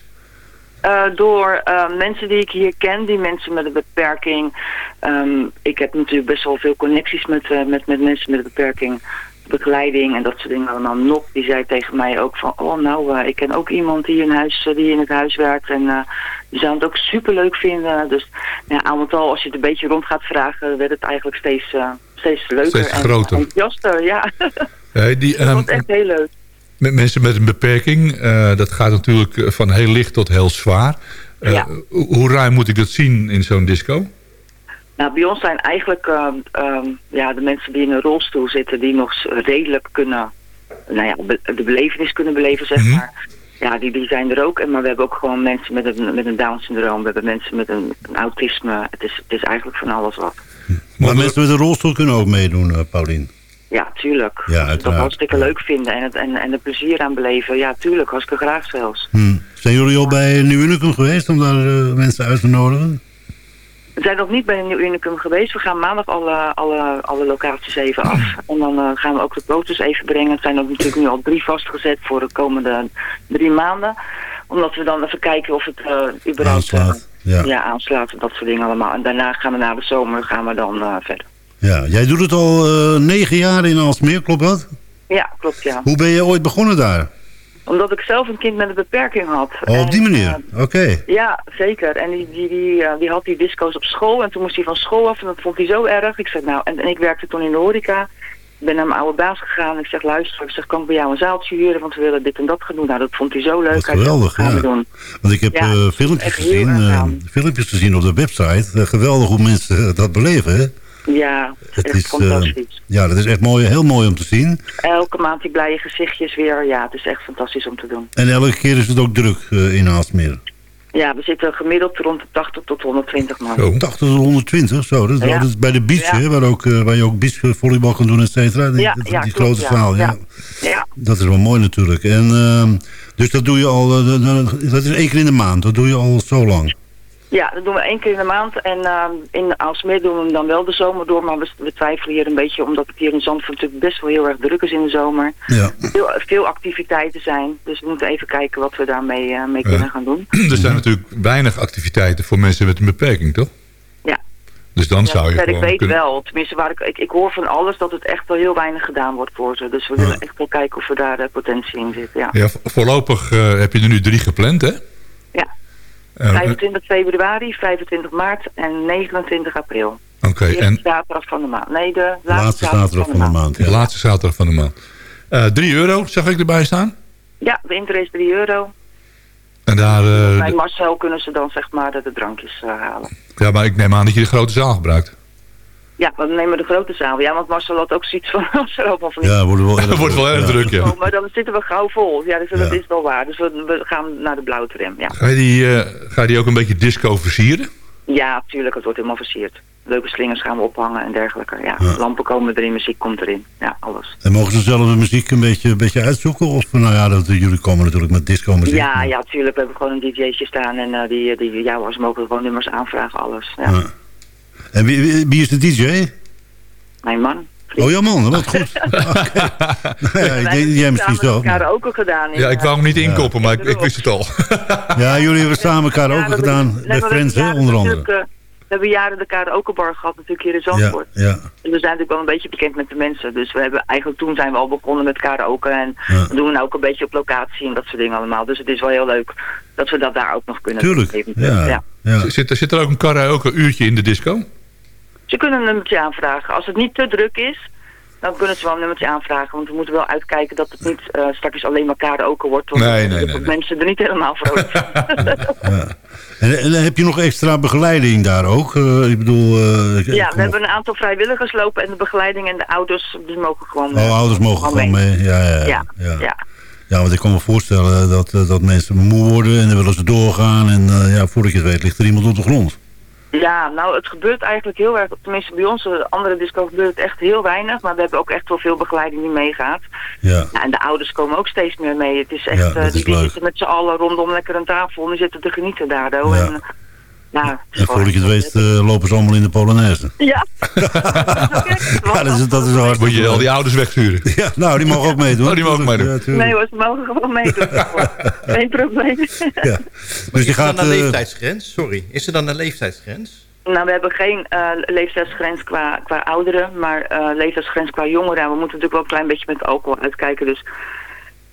Eh, door eh, mensen die ik hier ken, die mensen met een beperking. Ehm, ik heb natuurlijk best wel veel connecties met, eh, met, met mensen met een beperking. Begeleiding en dat soort dingen allemaal. Nog, die zei tegen mij ook van... Oh, nou, eh, ik ken ook iemand die in, huis, eh, die in het huis werkt. En eh, die zou het ook superleuk vinden. Dus ja, aan het al, als je het een beetje rond gaat vragen... werd het eigenlijk steeds, steeds leuker. Steeds en groter. enthousiaster, ja. Eh, die, dat ehm, was echt heel leuk. met mensen met een beperking, dat gaat natuurlijk van heel licht tot heel zwaar. Ja. hoe ruim moet ik dat zien in zo'n disco? Nou, bij ons zijn eigenlijk ehm, ehm, ja, de mensen die in een rolstoel zitten... die nog redelijk kunnen... Nou ja, be- de belevenis kunnen beleven, zeg maar. Ja, die, die zijn er ook. En, maar we hebben ook gewoon mensen met een, met een Down-syndroom. We hebben mensen met een, een autisme. Het is, het is eigenlijk van alles wat. Maar mensen met een rolstoel kunnen ook meedoen, eh, Paulien. Ja, tuurlijk. Ja, dat uiteraard. hartstikke leuk vinden en, het, en, en er plezier aan beleven. Ja, tuurlijk. Hartstikke graag zelfs. Hm. Zijn jullie al bij Nieuw Unicum geweest om daar eh, mensen uit te nodigen? We zijn nog niet bij een nieuw unicum geweest. We gaan maandag alle, alle, alle locaties even af. En dan eh, gaan we ook de foto's even brengen. Het zijn ook natuurlijk nu al drie vastgezet voor de komende drie maanden. Omdat we dan even kijken of het eh überhaupt eh, Aanslaat, ja. aanslaat en dat soort dingen allemaal. En daarna gaan we na de zomer gaan we dan verder. Ja, jij doet het al negen jaar in Alsmeer, klopt dat? Ja, klopt, ja. Hoe ben je ooit begonnen daar? Omdat ik zelf een kind met een beperking had. Oh, op die En, manier? eh, Oké. Ja, zeker. En die, die, die, eh, die had die disco's op school. En toen moest hij van school af. En dat vond hij zo erg. Ik zeg, nou, en, en ik werkte toen in de horeca. Ik ben naar mijn oude baas gegaan. Ik zeg, luister, ik zeg, kan ik bij jou een zaaltje huren? Want we willen dit en dat gaan doen. Nou, dat vond hij zo leuk. Wat geweldig, ja. doen. Want ik heb Ja, eh, filmpjes gezien, filmpjes gezien op de website. Geweldig hoe mensen dat beleven, hè? Ja, Het echt is, eh, fantastisch. ja, dat is echt mooi, heel mooi om te zien. Elke maand die blije gezichtjes weer. Ja, het is echt fantastisch om te doen. En elke keer is het ook druk eh, in Aalsmeer. Ja, we zitten gemiddeld rond de 80 tot 120 man. 80 tot 120, zo. Dat is, Ja. dat is bij de beach, Ja. hè, waar, ook, eh, waar je ook beachvolleybal kan doen, et cetera. Die, Ja, die klopt, grote zaal, ja. Dat is wel mooi natuurlijk. En, ehm, dus dat doe je al, dat is één keer in de maand. Dat doe je al zo lang. Ja, dat doen we één keer in de maand. En uh, in Aalsmeer doen we hem dan wel de zomer door. Maar we, we twijfelen hier een beetje omdat het hier in Zandvoort natuurlijk best wel heel erg druk is in de zomer. Ja. Veel, veel activiteiten zijn. Dus we moeten even kijken wat we daarmee eh, mee kunnen gaan doen. Er zijn natuurlijk weinig activiteiten voor mensen met een beperking, toch? Ja. Dus dan zou je Ja, ik weet kunnen... wel, tenminste waar ik, ik, ik hoor van alles dat het echt wel heel weinig gedaan wordt voor ze. Dus we willen echt wel kijken of er daar eh, potentie in zit. Ja. Ja, vo- voorlopig eh, heb je er nu drie gepland, hè? Ja. Eh, 25 februari, 25 maart en 29 april. Oké, en zaterdag van de maand. Nee, de laatste, laatste zaterdag van de maand. De laatste zaterdag van de maand. Eh 3 euro, zag ik erbij staan. Ja, de intree is 3 euro. En daar... eh, Bij Marcel kunnen ze dan zeg maar de, de drankjes eh, halen. ja, maar ik neem aan dat je de grote zaal gebruikt. Ja, we nemen de grote zaal. Ja, want Marcel had ook zoiets van als er allemaal van Ja, wordt wel erg Wordt wel erg druk, ja. Maar dan zitten we gauw vol. Ja, dus dat is wel waar. Dus we, we gaan naar de blauwe tram. Ja. Ga je, die, eh, ga je die ook een beetje disco versieren? ja, tuurlijk. Het wordt helemaal versierd. Leuke slingers gaan we ophangen en dergelijke. Ja, lampen komen erin, muziek komt erin. Ja, alles. En mogen ze zelf de muziek een beetje, een beetje uitzoeken? Of nou ja, dat, jullie komen natuurlijk met disco muziek. Ja, ja, tuurlijk. We hebben gewoon een DJ'tje staan en eh, die, die, ja, ze mogen gewoon nummers aanvragen, alles. Ja. Ja. En wie, wie, wie is de DJ? Mijn man. Oh, jouw man, wat goed. Nou ja, ik denk jij misschien zo. karaoke gedaan. in, Ja, ik wou hem niet inkoppen, maar ik, ik wist het al. Ja, jullie hebben samen elkaar ook we- gedaan bij we Friends, hè, onder jaren andere. eh, we hebben jaren de karaokebar gehad natuurlijk hier in Ja, Zandvoort. ja. En we zijn natuurlijk wel een beetje bekend met de mensen. Dus we hebben eigenlijk toen zijn we al begonnen met karaoke. En Ja. we doen nou ook een beetje op locatie en dat soort dingen allemaal. Dus het is wel heel leuk dat we dat daar ook nog kunnen Tuurlijk, doen. ja. Zit, er- zit er ook een karaoke uurtje in de disco? Ze kunnen een nummertje aanvragen. Als het niet te druk is, dan kunnen ze wel een nummertje aanvragen. Want we moeten wel uitkijken dat het niet eh, straks alleen maar karaoke wordt. Want Nee, nee, mensen er niet helemaal vrolijk van. En, en heb je nog extra begeleiding daar ook? Eh, ik bedoel... eh, Ja, we hebben een aantal vrijwilligers lopen en de begeleiding en de ouders die mogen gewoon... Oh, ouders mogen gewoon mee. Ja, ja, ja. Ja, ja. ja. Ja, want ik kan me voorstellen dat, dat mensen moe worden en dan willen ze doorgaan. En ja, voordat je het weet ligt er iemand op de grond. Ja, nou het gebeurt eigenlijk heel erg, tenminste bij ons, de andere disco gebeurt het echt heel weinig. Maar we hebben ook echt wel veel begeleiding die meegaat. Ja. Ja, en de ouders komen ook steeds meer mee. Het is echt, Ja, eh, is die, zitten met z'n allen rondom lekker aan tafel en die zitten te genieten daardoor. Ja. En, is En voordat je het weet eh, lopen ze allemaal in de Polonaise. Ja. Ja, dat is, dat is wel Moet je al die ouders wegsturen? Ja, nou, die mogen ook meedoen. Oh, die mogen ook meedoen. Ja. Nee hoor, ze mogen gewoon meedoen. Geen probleem. Ja. Dus je is er gaat... dan een eh, leeftijdsgrens? Sorry, is er dan een leeftijdsgrens? Nou, we hebben geen eh, leeftijdsgrens qua, qua ouderen, maar eh, leeftijdsgrens qua jongeren. En we moeten natuurlijk wel een klein beetje met alcohol uitkijken. Dus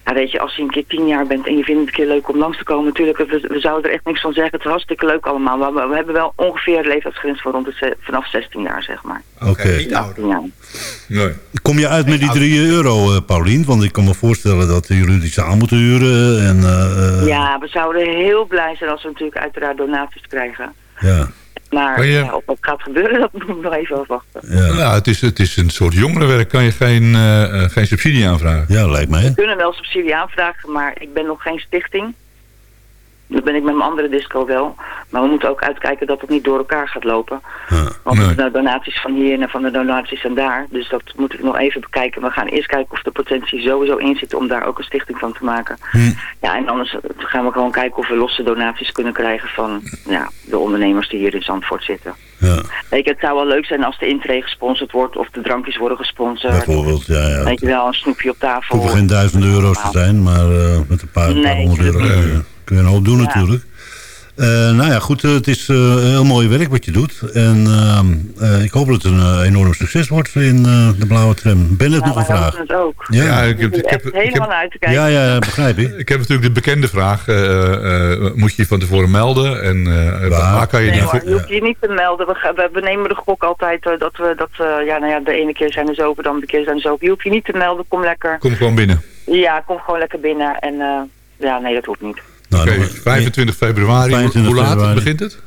ja, weet je, als je een keer tien jaar bent en je vindt het een keer leuk om langs te komen, natuurlijk, we, we zouden er echt niks van zeggen. Het is hartstikke leuk allemaal. Maar we, we hebben wel ongeveer een leeftijdsgrens van rond de ze- vanaf 16 jaar, zeg maar. Oké. Niet ouder. Ja. Nee. Kom je uit met die 3 euro, eh, Paulien? Want ik kan me voorstellen dat jullie die zaal moeten huren. En, eh, eh, ja, we zouden heel blij zijn als we natuurlijk uiteraard donaties krijgen. ja. Maar je- ja, of dat gaat gebeuren, dat moeten we nog even afwachten. Nou, het is, het is een soort jongerenwerk. Kan je geen, eh, eh, geen subsidie aanvragen? Ja, lijkt mij. We kunnen wel subsidie aanvragen, maar ik ben nog geen stichting. Dat ben ik met mijn andere disco wel. Maar we moeten ook uitkijken dat het niet door elkaar gaat lopen. Want Nee. de donaties van hier en van de donaties van daar. Dus dat moet ik nog even bekijken. We gaan eerst kijken of de potentie sowieso in zit om daar ook een stichting van te maken. Ja, en anders gaan we gewoon kijken of we losse donaties kunnen krijgen van ja, de ondernemers die hier in Zandvoort zitten. Ja. Weet je, het zou wel leuk zijn als de intree gesponsord wordt of de drankjes worden gesponsord. Bijvoorbeeld, ja, ja. Weet je wel, een snoepje op Het tafel. hoeven geen duizenden euro's te zijn, maar eh, met een paar, Nee, paar honderd euro kun je, een hoop doen Ja. natuurlijk. Eh, nou ja, goed, eh, het is eh, heel mooi werk wat je doet. En ehm, eh, ik hoop dat het een enorm succes wordt in eh, de blauwe tram. Ben het nog een vraag? het ook. Ja, ik heb, Ik heb, ik helemaal heb, uit te kijken. Ja, ja, begrijp ik. ik heb natuurlijk de bekende vraag. eh, eh, moet je je van tevoren melden? En eh, waar kan je Nee die... hoor, je hoeft je niet te melden. We, we, we nemen de gok altijd eh, dat we dat eh, ja, nou ja, de ene keer zijn er zoveel, dan de keer zijn er zoveel. Je hoeft je niet te melden, kom lekker. Kom gewoon binnen. Ja, kom gewoon lekker binnen. En eh, ja, nee, dat hoeft niet. Nou, Oké, 25 februari. 25 Hoe laat februari. begint het?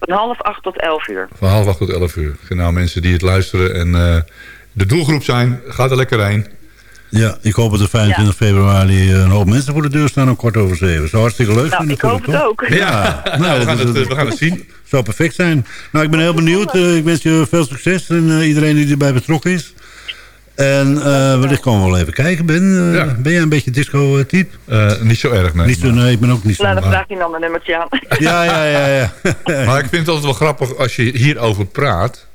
Van half acht tot elf uur. Van half acht tot elf uur. Nou, mensen die het luisteren en eh, de doelgroep zijn, ga er lekker heen. Ja, ik hoop dat er 25 februari eh, een hoop mensen voor de deur staan om kwart over zeven. Zou hartstikke leuk zijn Nou, ik natuurlijk, hoop het toch? ook. Ja, nou, we, gaan het, eh, we gaan het zien. Zou perfect zijn. Nou, ik ben heel benieuwd. Ik wens je veel succes en iedereen die erbij betrokken is. En eh, wellicht komen we wel even kijken, Ben. Eh, Ben jij een beetje disco-type? Eh, niet zo erg, nee. Niet zo, nee, ik ben ook niet zo. Nou, dan vraag je dan een nummertje aan. Ja, ja, ja. ja. Maar ik vind het altijd wel grappig als je hierover praat.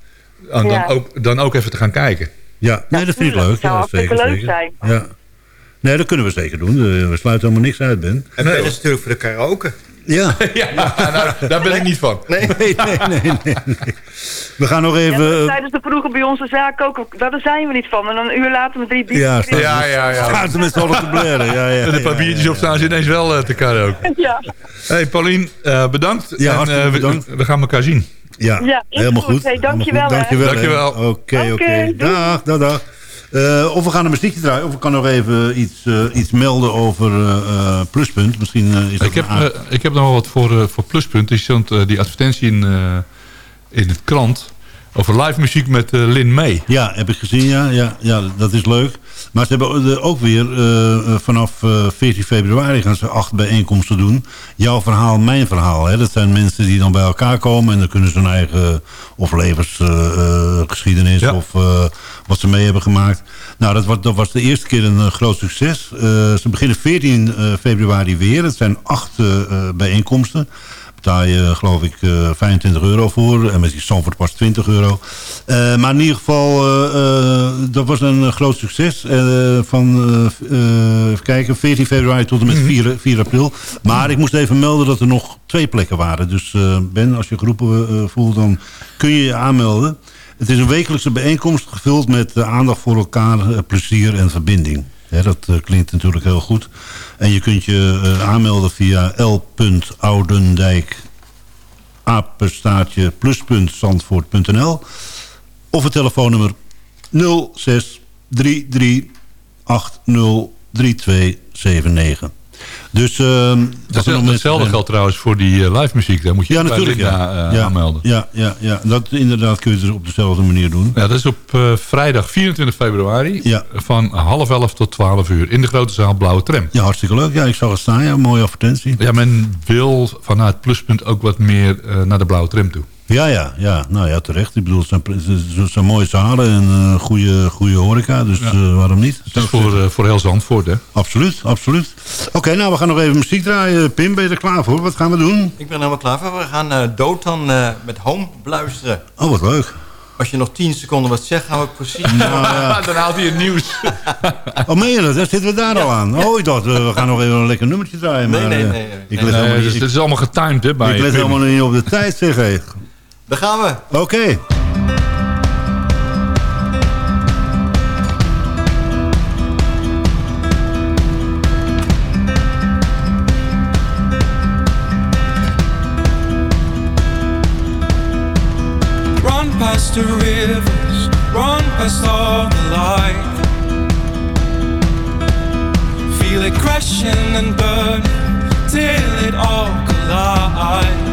Ja. dan, ook, dan ook even te gaan kijken. Ja, nee, dat vind ik leuk. Zou Ja, hartstikke zeker, leuk zeker. zijn. Ja. Nee, dat kunnen we zeker doen. We sluiten helemaal niks uit, Ben. En Ben is natuurlijk voor de karaoke. Ja. ja, nou, daar ben ik niet van. Nee. Nee, nee, nee. We gaan nog even... eh, tijdens de vroege bij onze zaak ook. Daar zijn we niet van. En dan een uur later met drie biertjes. Ja, Ja, ja, ja. Staan ze met z'n allen te blaren. Ja, ja, En de ja, papiertjes ja, op staan ze ineens wel eh, te karaoke. Ja. Hey Paulien, eh, bedankt. Ja, En, hartstikke eh, we- bedankt. We, gaan elkaar zien. Ja, helemaal goed. goed. Hey, dankjewel, Helemaal goed. Dankjewel. Dankjewel. Oké, Oké. Dag, dag, dag. Eh, of we gaan een muziekje draaien, of ik kan nog even iets, eh, iets melden over eh, Pluspunt. Misschien is dat Ik heb, ik heb nog wel wat voor, voor pluspunt. Er stond die advertentie in, in het krant over live muziek met Lin May. Ja, heb ik gezien, ja, ja, ja. Dat is leuk. Maar ze hebben eh, ook weer eh, eh, vanaf eh, 14 februari gaan ze acht bijeenkomsten doen. Jouw verhaal, mijn verhaal. Hè. Dat zijn mensen die dan bij elkaar komen en dan kunnen ze hun eigen of levensgeschiedenis Ja. of eh, wat ze mee hebben gemaakt. Nou, dat was, dat was de eerste keer een eh, groot succes. Eh, ze beginnen 14 eh, februari weer. Het zijn acht eh, eh, bijeenkomsten betaal je geloof ik eh, 25 euro voor. En met die Sanford pas 20 euro. Eh, maar in ieder geval, eh, eh, dat was een eh, groot succes. eh, van, eh, eh, even kijken, 14 februari tot en met 4, 4 april. Maar ik moest even melden dat er nog twee plekken waren. Dus eh, Ben, als je geroepen eh, voelt, dan kun je je aanmelden. Het is een wekelijkse bijeenkomst gevuld met eh, aandacht voor elkaar, eh, plezier en verbinding. Dat eh, klinkt natuurlijk heel goed. En je kunt je eh, aanmelden via l.oudendijk plus.zandvoort.nl of het telefoonnummer 06 33 80 3279. Dus ehm, Dat mensen hetzelfde geldt trouwens voor die eh, live muziek. Daar moet je Ja, natuurlijk. Ja. eh, ja, aanmelden. Ja, ja, ja. Dat, inderdaad kun je het op dezelfde manier doen. Ja, dat is op eh, vrijdag 24 februari Ja. van half elf tot 12 uur in de grote zaal Blauwe Tram. Ja, hartstikke leuk. Ja, ik zag het staan. Ja, mooie advertentie. Ja, men wil vanuit Pluspunt ook wat meer naar de Blauwe Tram toe. Ja, ja, ja. Nou ja, terecht. Ik bedoel, het zijn, het zijn mooie zalen en eh, goede, goede horeca. Dus eh, waarom niet? Het is voor, eh, voor heel Zandvoort, hè? Absoluut, absoluut. Oké, nou, we gaan nog even muziek draaien. Pim, ben je er klaar voor? Wat gaan we doen? Ik ben er helemaal klaar voor. We gaan eh Dotan eh, met Home beluisteren. Oh, wat leuk. Als je nog 10 seconden wat zegt, hou ik precies. Dan haalt hij het nieuws. Oh, meen je dat? Zitten we daar al aan. Oh, ik dacht, we gaan nog even een lekker nummertje draaien. Nee, maar, nee, nee, nee. Ik Nee, let, Nee, helemaal, dus niet- het is allemaal getimed, hè? Bij ik let helemaal niet op de tijd, zeg hé. Daar gaan we. Oké. Run past the rivers, run past all the light. Feel it crashing and burn till it all collides.